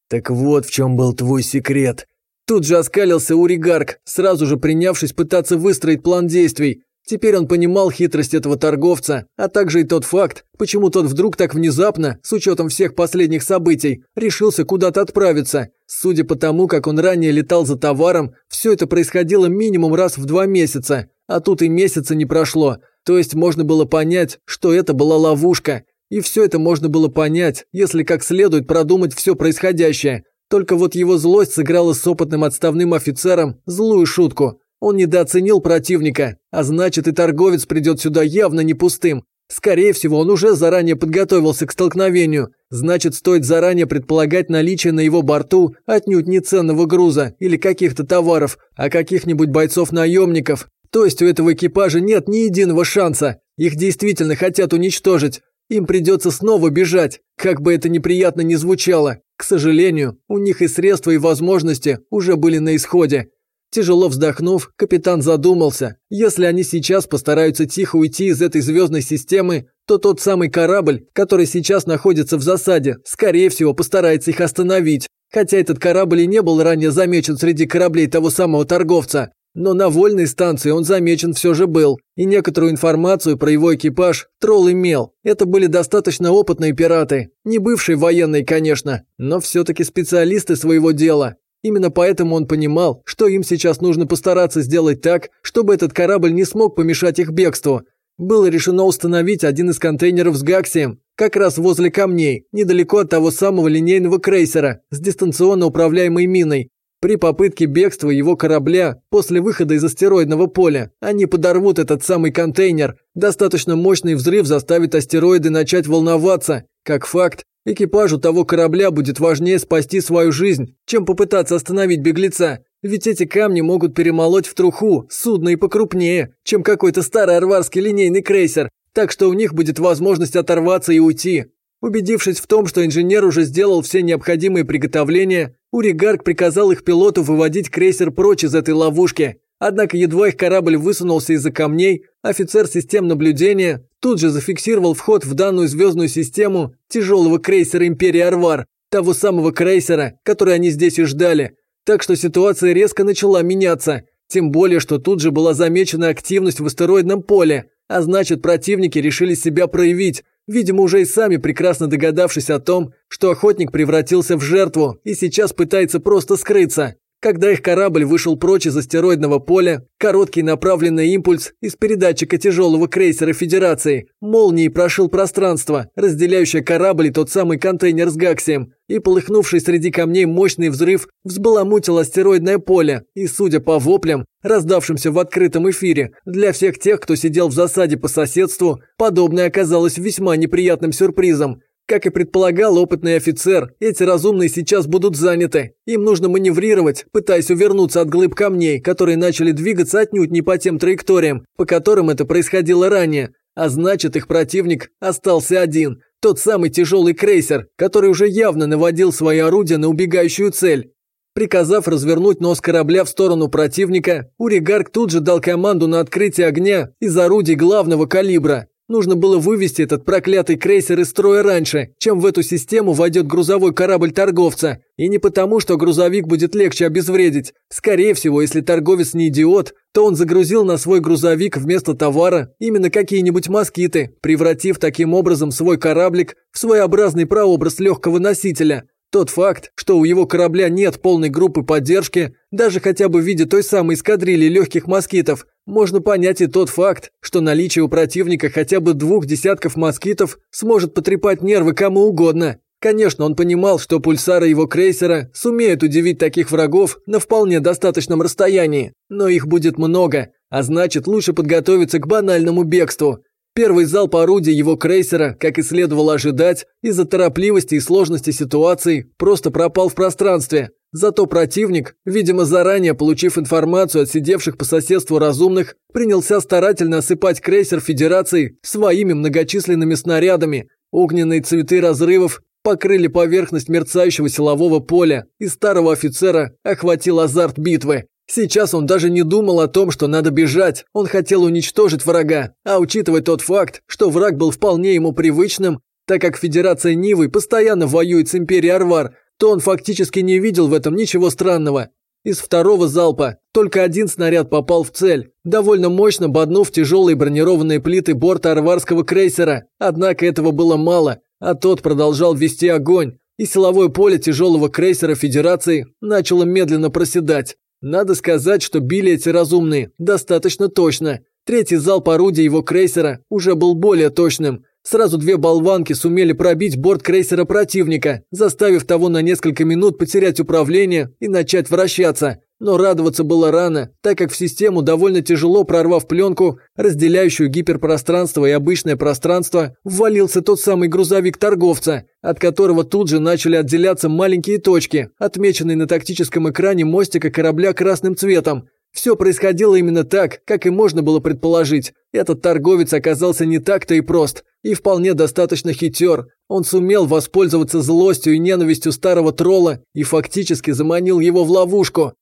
«Так вот в чем был твой секрет». Тут же оскалился Уригарк, сразу же принявшись пытаться выстроить план действий. Теперь он понимал хитрость этого торговца, а также и тот факт, почему тот вдруг так внезапно, с учетом всех последних событий, решился куда-то отправиться. Судя по тому, как он ранее летал за товаром, все это происходило минимум раз в два месяца, а тут и месяца не прошло. То есть можно было понять, что это была ловушка. И все это можно было понять, если как следует продумать все происходящее. Только вот его злость сыграла с опытным отставным офицером злую шутку. Он недооценил противника, а значит и торговец придет сюда явно не пустым. Скорее всего, он уже заранее подготовился к столкновению. Значит, стоит заранее предполагать наличие на его борту отнюдь не ценного груза или каких-то товаров, а каких-нибудь бойцов-наемников. То есть у этого экипажа нет ни единого шанса. Их действительно хотят уничтожить. Им придется снова бежать, как бы это неприятно ни звучало. К сожалению, у них и средства, и возможности уже были на исходе. Тяжело вздохнув, капитан задумался. Если они сейчас постараются тихо уйти из этой звездной системы, то тот самый корабль, который сейчас находится в засаде, скорее всего постарается их остановить. Хотя этот корабль и не был ранее замечен среди кораблей того самого торговца. Но на вольной станции он замечен все же был, и некоторую информацию про его экипаж тролл имел. Это были достаточно опытные пираты, не бывшие военные, конечно, но все-таки специалисты своего дела. Именно поэтому он понимал, что им сейчас нужно постараться сделать так, чтобы этот корабль не смог помешать их бегству. Было решено установить один из контейнеров с гаксием, как раз возле камней, недалеко от того самого линейного крейсера с дистанционно управляемой миной, при попытке бегства его корабля после выхода из астероидного поля они подорвут этот самый контейнер. Достаточно мощный взрыв заставит астероиды начать волноваться. Как факт, экипажу того корабля будет важнее спасти свою жизнь, чем попытаться остановить беглеца. Ведь эти камни могут перемолоть в труху судно и покрупнее, чем какой-то старый арварский линейный крейсер, так что у них будет возможность оторваться и уйти. Убедившись в том, что инженер уже сделал все необходимые приготовления, Уригарк приказал их пилоту выводить крейсер прочь из этой ловушки. Однако едва их корабль высунулся из-за камней, офицер систем наблюдения тут же зафиксировал вход в данную звездную систему тяжелого крейсера Империи Арвар, того самого крейсера, который они здесь и ждали. Так что ситуация резко начала меняться. Тем более, что тут же была замечена активность в астероидном поле, а значит противники решили себя проявить, Видимо, уже и сами прекрасно догадавшись о том, что охотник превратился в жертву и сейчас пытается просто скрыться. Когда их корабль вышел прочь из астероидного поля, короткий направленный импульс из передатчика тяжелого крейсера Федерации молнией прошил пространство, разделяющее корабль и тот самый контейнер с гаксием, и полыхнувший среди камней мощный взрыв взбаламутил астероидное поле, и, судя по воплям, раздавшимся в открытом эфире, для всех тех, кто сидел в засаде по соседству, подобное оказалось весьма неприятным сюрпризом. Как и предполагал опытный офицер, эти разумные сейчас будут заняты. Им нужно маневрировать, пытаясь увернуться от глыб камней, которые начали двигаться отнюдь не по тем траекториям, по которым это происходило ранее. А значит, их противник остался один. Тот самый тяжелый крейсер, который уже явно наводил свои орудия на убегающую цель. Приказав развернуть нос корабля в сторону противника, Уригарк тут же дал команду на открытие огня из орудий главного калибра. Нужно было вывести этот проклятый крейсер из строя раньше, чем в эту систему войдет грузовой корабль торговца. И не потому, что грузовик будет легче обезвредить. Скорее всего, если торговец не идиот, то он загрузил на свой грузовик вместо товара именно какие-нибудь москиты, превратив таким образом свой кораблик в своеобразный прообраз легкого носителя. Тот факт, что у его корабля нет полной группы поддержки, даже хотя бы в виде той самой эскадрильи легких москитов, можно понять и тот факт, что наличие у противника хотя бы двух десятков москитов сможет потрепать нервы кому угодно. Конечно, он понимал, что пульсары его крейсера сумеют удивить таких врагов на вполне достаточном расстоянии, но их будет много, а значит лучше подготовиться к банальному бегству. Первый залп орудий его крейсера, как и следовало ожидать, из-за торопливости и сложности ситуации, просто пропал в пространстве. Зато противник, видимо заранее получив информацию от сидевших по соседству разумных, принялся старательно осыпать крейсер Федерации своими многочисленными снарядами. Огненные цветы разрывов покрыли поверхность мерцающего силового поля, и старого офицера охватил азарт битвы. Сейчас он даже не думал о том, что надо бежать, он хотел уничтожить врага, а учитывая тот факт, что враг был вполне ему привычным, так как Федерация Нивы постоянно воюет с Империей Арвар, то он фактически не видел в этом ничего странного. Из второго залпа только один снаряд попал в цель, довольно мощно боднув тяжелые бронированные плиты борта арварского крейсера, однако этого было мало, а тот продолжал вести огонь, и силовое поле тяжелого крейсера Федерации начало медленно проседать. Надо сказать, что били эти разумные достаточно точно. Третий залп орудия его крейсера уже был более точным. Сразу две болванки сумели пробить борт крейсера противника, заставив того на несколько минут потерять управление и начать вращаться. Но радоваться было рано, так как в систему, довольно тяжело прорвав пленку, разделяющую гиперпространство и обычное пространство, ввалился тот самый грузовик торговца, от которого тут же начали отделяться маленькие точки, отмеченные на тактическом экране мостика корабля красным цветом. Все происходило именно так, как и можно было предположить. Этот торговец оказался не так-то и прост, и вполне достаточно хитер. Он сумел воспользоваться злостью и ненавистью старого тролла и фактически заманил его в ловушку.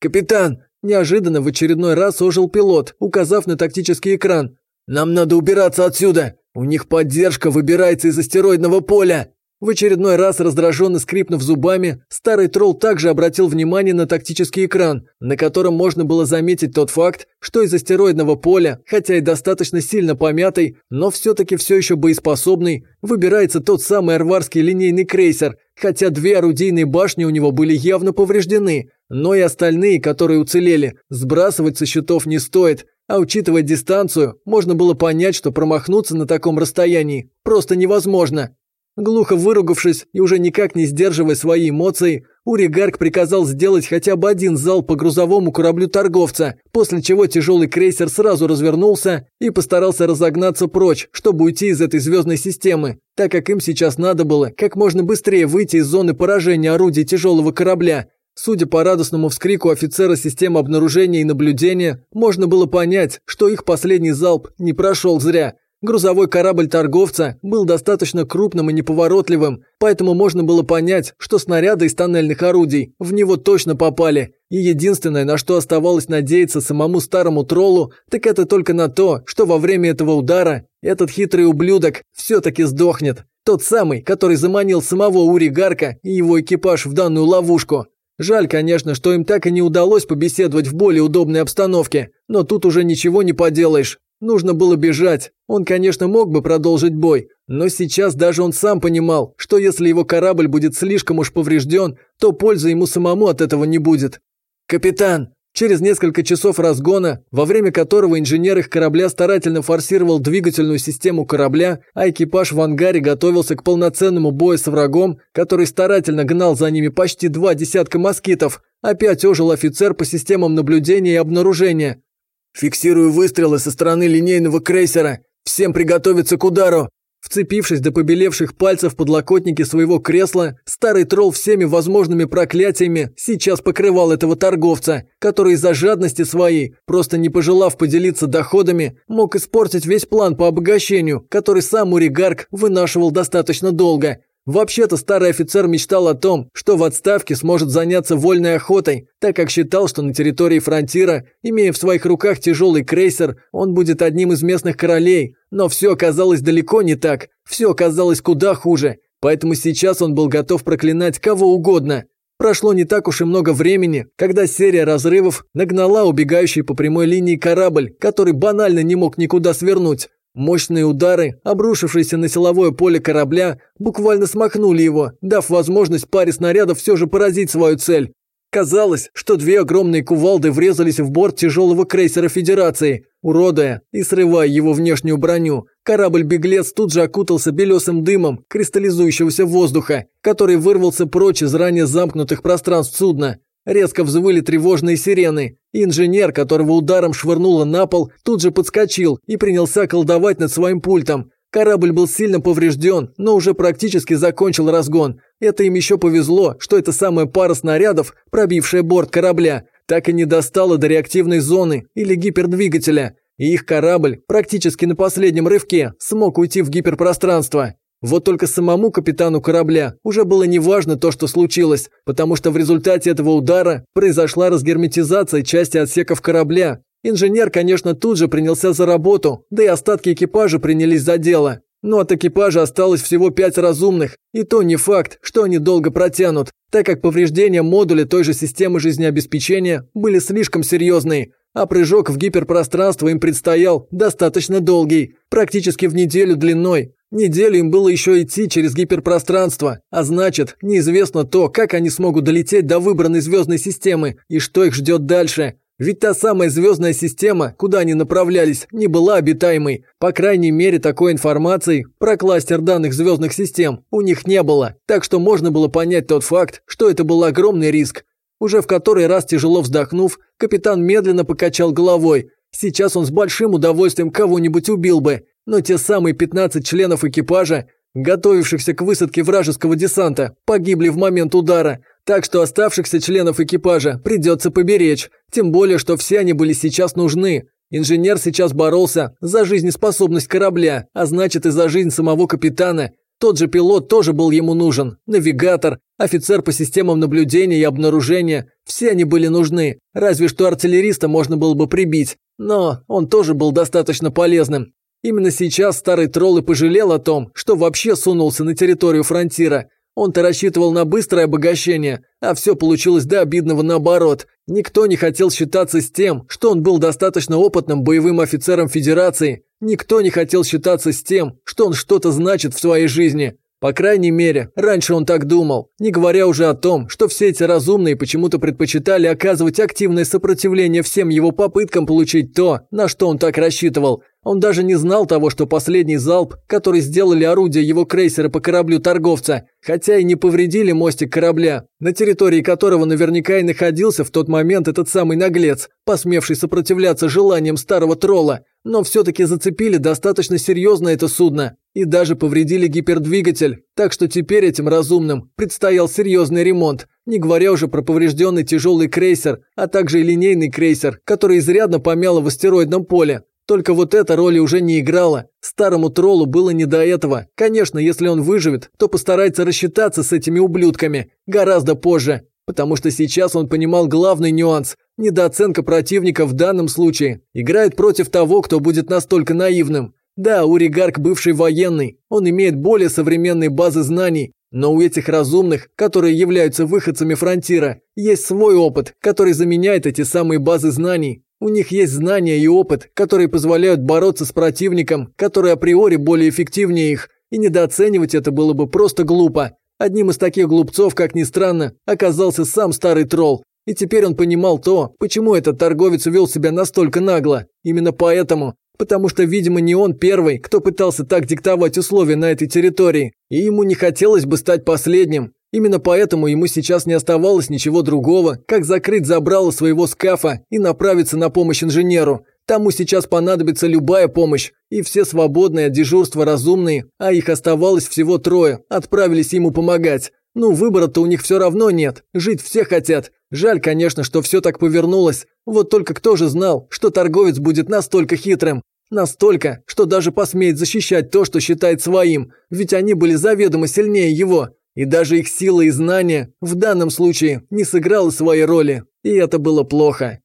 «Капитан!» – неожиданно в очередной раз ожил пилот, указав на тактический экран. «Нам надо убираться отсюда! У них поддержка выбирается из астероидного поля!» В очередной раз раздраженно скрипнув зубами, старый тролл также обратил внимание на тактический экран, на котором можно было заметить тот факт, что из астероидного поля, хотя и достаточно сильно помятый, но все-таки все еще боеспособный, выбирается тот самый арварский линейный крейсер, хотя две орудийные башни у него были явно повреждены, но и остальные, которые уцелели, сбрасывать со счетов не стоит, а учитывая дистанцию, можно было понять, что промахнуться на таком расстоянии просто невозможно. Глухо выругавшись и уже никак не сдерживая свои эмоции, Уригарк приказал сделать хотя бы один зал по грузовому кораблю торговца, после чего тяжелый крейсер сразу развернулся и постарался разогнаться прочь, чтобы уйти из этой звездной системы, так как им сейчас надо было как можно быстрее выйти из зоны поражения орудий тяжелого корабля. Судя по радостному вскрику офицера системы обнаружения и наблюдения, можно было понять, что их последний залп не прошел зря – Грузовой корабль торговца был достаточно крупным и неповоротливым, поэтому можно было понять, что снаряды из тоннельных орудий в него точно попали. И единственное, на что оставалось надеяться самому старому троллу, так это только на то, что во время этого удара этот хитрый ублюдок все-таки сдохнет. Тот самый, который заманил самого Ури Гарка и его экипаж в данную ловушку. Жаль, конечно, что им так и не удалось побеседовать в более удобной обстановке, но тут уже ничего не поделаешь. Нужно было бежать. Он, конечно, мог бы продолжить бой, но сейчас даже он сам понимал, что если его корабль будет слишком уж поврежден, то пользы ему самому от этого не будет. «Капитан!» Через несколько часов разгона, во время которого инженер их корабля старательно форсировал двигательную систему корабля, а экипаж в ангаре готовился к полноценному бою с врагом, который старательно гнал за ними почти два десятка москитов, опять ожил офицер по системам наблюдения и обнаружения. «Фиксирую выстрелы со стороны линейного крейсера. Всем приготовиться к удару!» Вцепившись до побелевших пальцев подлокотники своего кресла, старый тролл всеми возможными проклятиями сейчас покрывал этого торговца, который из-за жадности своей, просто не пожелав поделиться доходами, мог испортить весь план по обогащению, который сам Уригарк вынашивал достаточно долго. Вообще-то старый офицер мечтал о том, что в отставке сможет заняться вольной охотой, так как считал, что на территории фронтира, имея в своих руках тяжелый крейсер, он будет одним из местных королей. Но все оказалось далеко не так, все оказалось куда хуже, поэтому сейчас он был готов проклинать кого угодно. Прошло не так уж и много времени, когда серия разрывов нагнала убегающий по прямой линии корабль, который банально не мог никуда свернуть. Мощные удары, обрушившиеся на силовое поле корабля, буквально смахнули его, дав возможность паре снарядов все же поразить свою цель. Казалось, что две огромные кувалды врезались в борт тяжелого крейсера Федерации, уродая и срывая его внешнюю броню. Корабль-беглец тут же окутался белесым дымом кристаллизующегося воздуха, который вырвался прочь из ранее замкнутых пространств судна. Резко взвыли тревожные сирены. Инженер, которого ударом швырнуло на пол, тут же подскочил и принялся колдовать над своим пультом. Корабль был сильно поврежден, но уже практически закончил разгон. Это им еще повезло, что эта самая пара снарядов, пробившая борт корабля, так и не достала до реактивной зоны или гипердвигателя. И их корабль практически на последнем рывке смог уйти в гиперпространство. Вот только самому капитану корабля уже было неважно то, что случилось, потому что в результате этого удара произошла разгерметизация части отсеков корабля. Инженер, конечно, тут же принялся за работу, да и остатки экипажа принялись за дело. Но от экипажа осталось всего пять разумных, и то не факт, что они долго протянут, так как повреждения модуля той же системы жизнеобеспечения были слишком серьезные, а прыжок в гиперпространство им предстоял достаточно долгий, практически в неделю длиной, Неделю им было еще идти через гиперпространство, а значит, неизвестно то, как они смогут долететь до выбранной звездной системы и что их ждет дальше. Ведь та самая звездная система, куда они направлялись, не была обитаемой. По крайней мере, такой информации про кластер данных звездных систем у них не было. Так что можно было понять тот факт, что это был огромный риск. Уже в который раз тяжело вздохнув, капитан медленно покачал головой. Сейчас он с большим удовольствием кого-нибудь убил бы, но те самые 15 членов экипажа, готовившихся к высадке вражеского десанта, погибли в момент удара, так что оставшихся членов экипажа придется поберечь, тем более, что все они были сейчас нужны. Инженер сейчас боролся за жизнеспособность корабля, а значит и за жизнь самого капитана. Тот же пилот тоже был ему нужен, навигатор, офицер по системам наблюдения и обнаружения. Все они были нужны, разве что артиллериста можно было бы прибить, но он тоже был достаточно полезным. Именно сейчас старый тролл и пожалел о том, что вообще сунулся на территорию фронтира. Он-то рассчитывал на быстрое обогащение, а все получилось до обидного наоборот. Никто не хотел считаться с тем, что он был достаточно опытным боевым офицером Федерации. Никто не хотел считаться с тем, что он что-то значит в своей жизни. По крайней мере, раньше он так думал, не говоря уже о том, что все эти разумные почему-то предпочитали оказывать активное сопротивление всем его попыткам получить то, на что он так рассчитывал – он даже не знал того, что последний залп, который сделали орудия его крейсера по кораблю торговца, хотя и не повредили мостик корабля, на территории которого наверняка и находился в тот момент этот самый наглец, посмевший сопротивляться желаниям старого тролла, но все-таки зацепили достаточно серьезно это судно и даже повредили гипердвигатель, так что теперь этим разумным предстоял серьезный ремонт, не говоря уже про поврежденный тяжелый крейсер, а также и линейный крейсер, который изрядно помяло в астероидном поле. Только вот эта роль уже не играла. Старому троллу было не до этого. Конечно, если он выживет, то постарается рассчитаться с этими ублюдками. Гораздо позже. Потому что сейчас он понимал главный нюанс. Недооценка противника в данном случае играет против того, кто будет настолько наивным. Да, Уригарк бывший военный. Он имеет более современные базы знаний. Но у этих разумных, которые являются выходцами фронтира, есть свой опыт, который заменяет эти самые базы знаний. У них есть знания и опыт, которые позволяют бороться с противником, который априори более эффективнее их, и недооценивать это было бы просто глупо. Одним из таких глупцов, как ни странно, оказался сам старый тролл. И теперь он понимал то, почему этот торговец вел себя настолько нагло. Именно поэтому. Потому что, видимо, не он первый, кто пытался так диктовать условия на этой территории. И ему не хотелось бы стать последним. Именно поэтому ему сейчас не оставалось ничего другого, как закрыть забрало своего скафа и направиться на помощь инженеру. Тому сейчас понадобится любая помощь, и все свободные от дежурства разумные, а их оставалось всего трое, отправились ему помогать. Ну, выбора-то у них все равно нет, жить все хотят. Жаль, конечно, что все так повернулось. Вот только кто же знал, что торговец будет настолько хитрым. Настолько, что даже посмеет защищать то, что считает своим, ведь они были заведомо сильнее его. И даже их сила и знания в данном случае не сыграла своей роли, и это было плохо.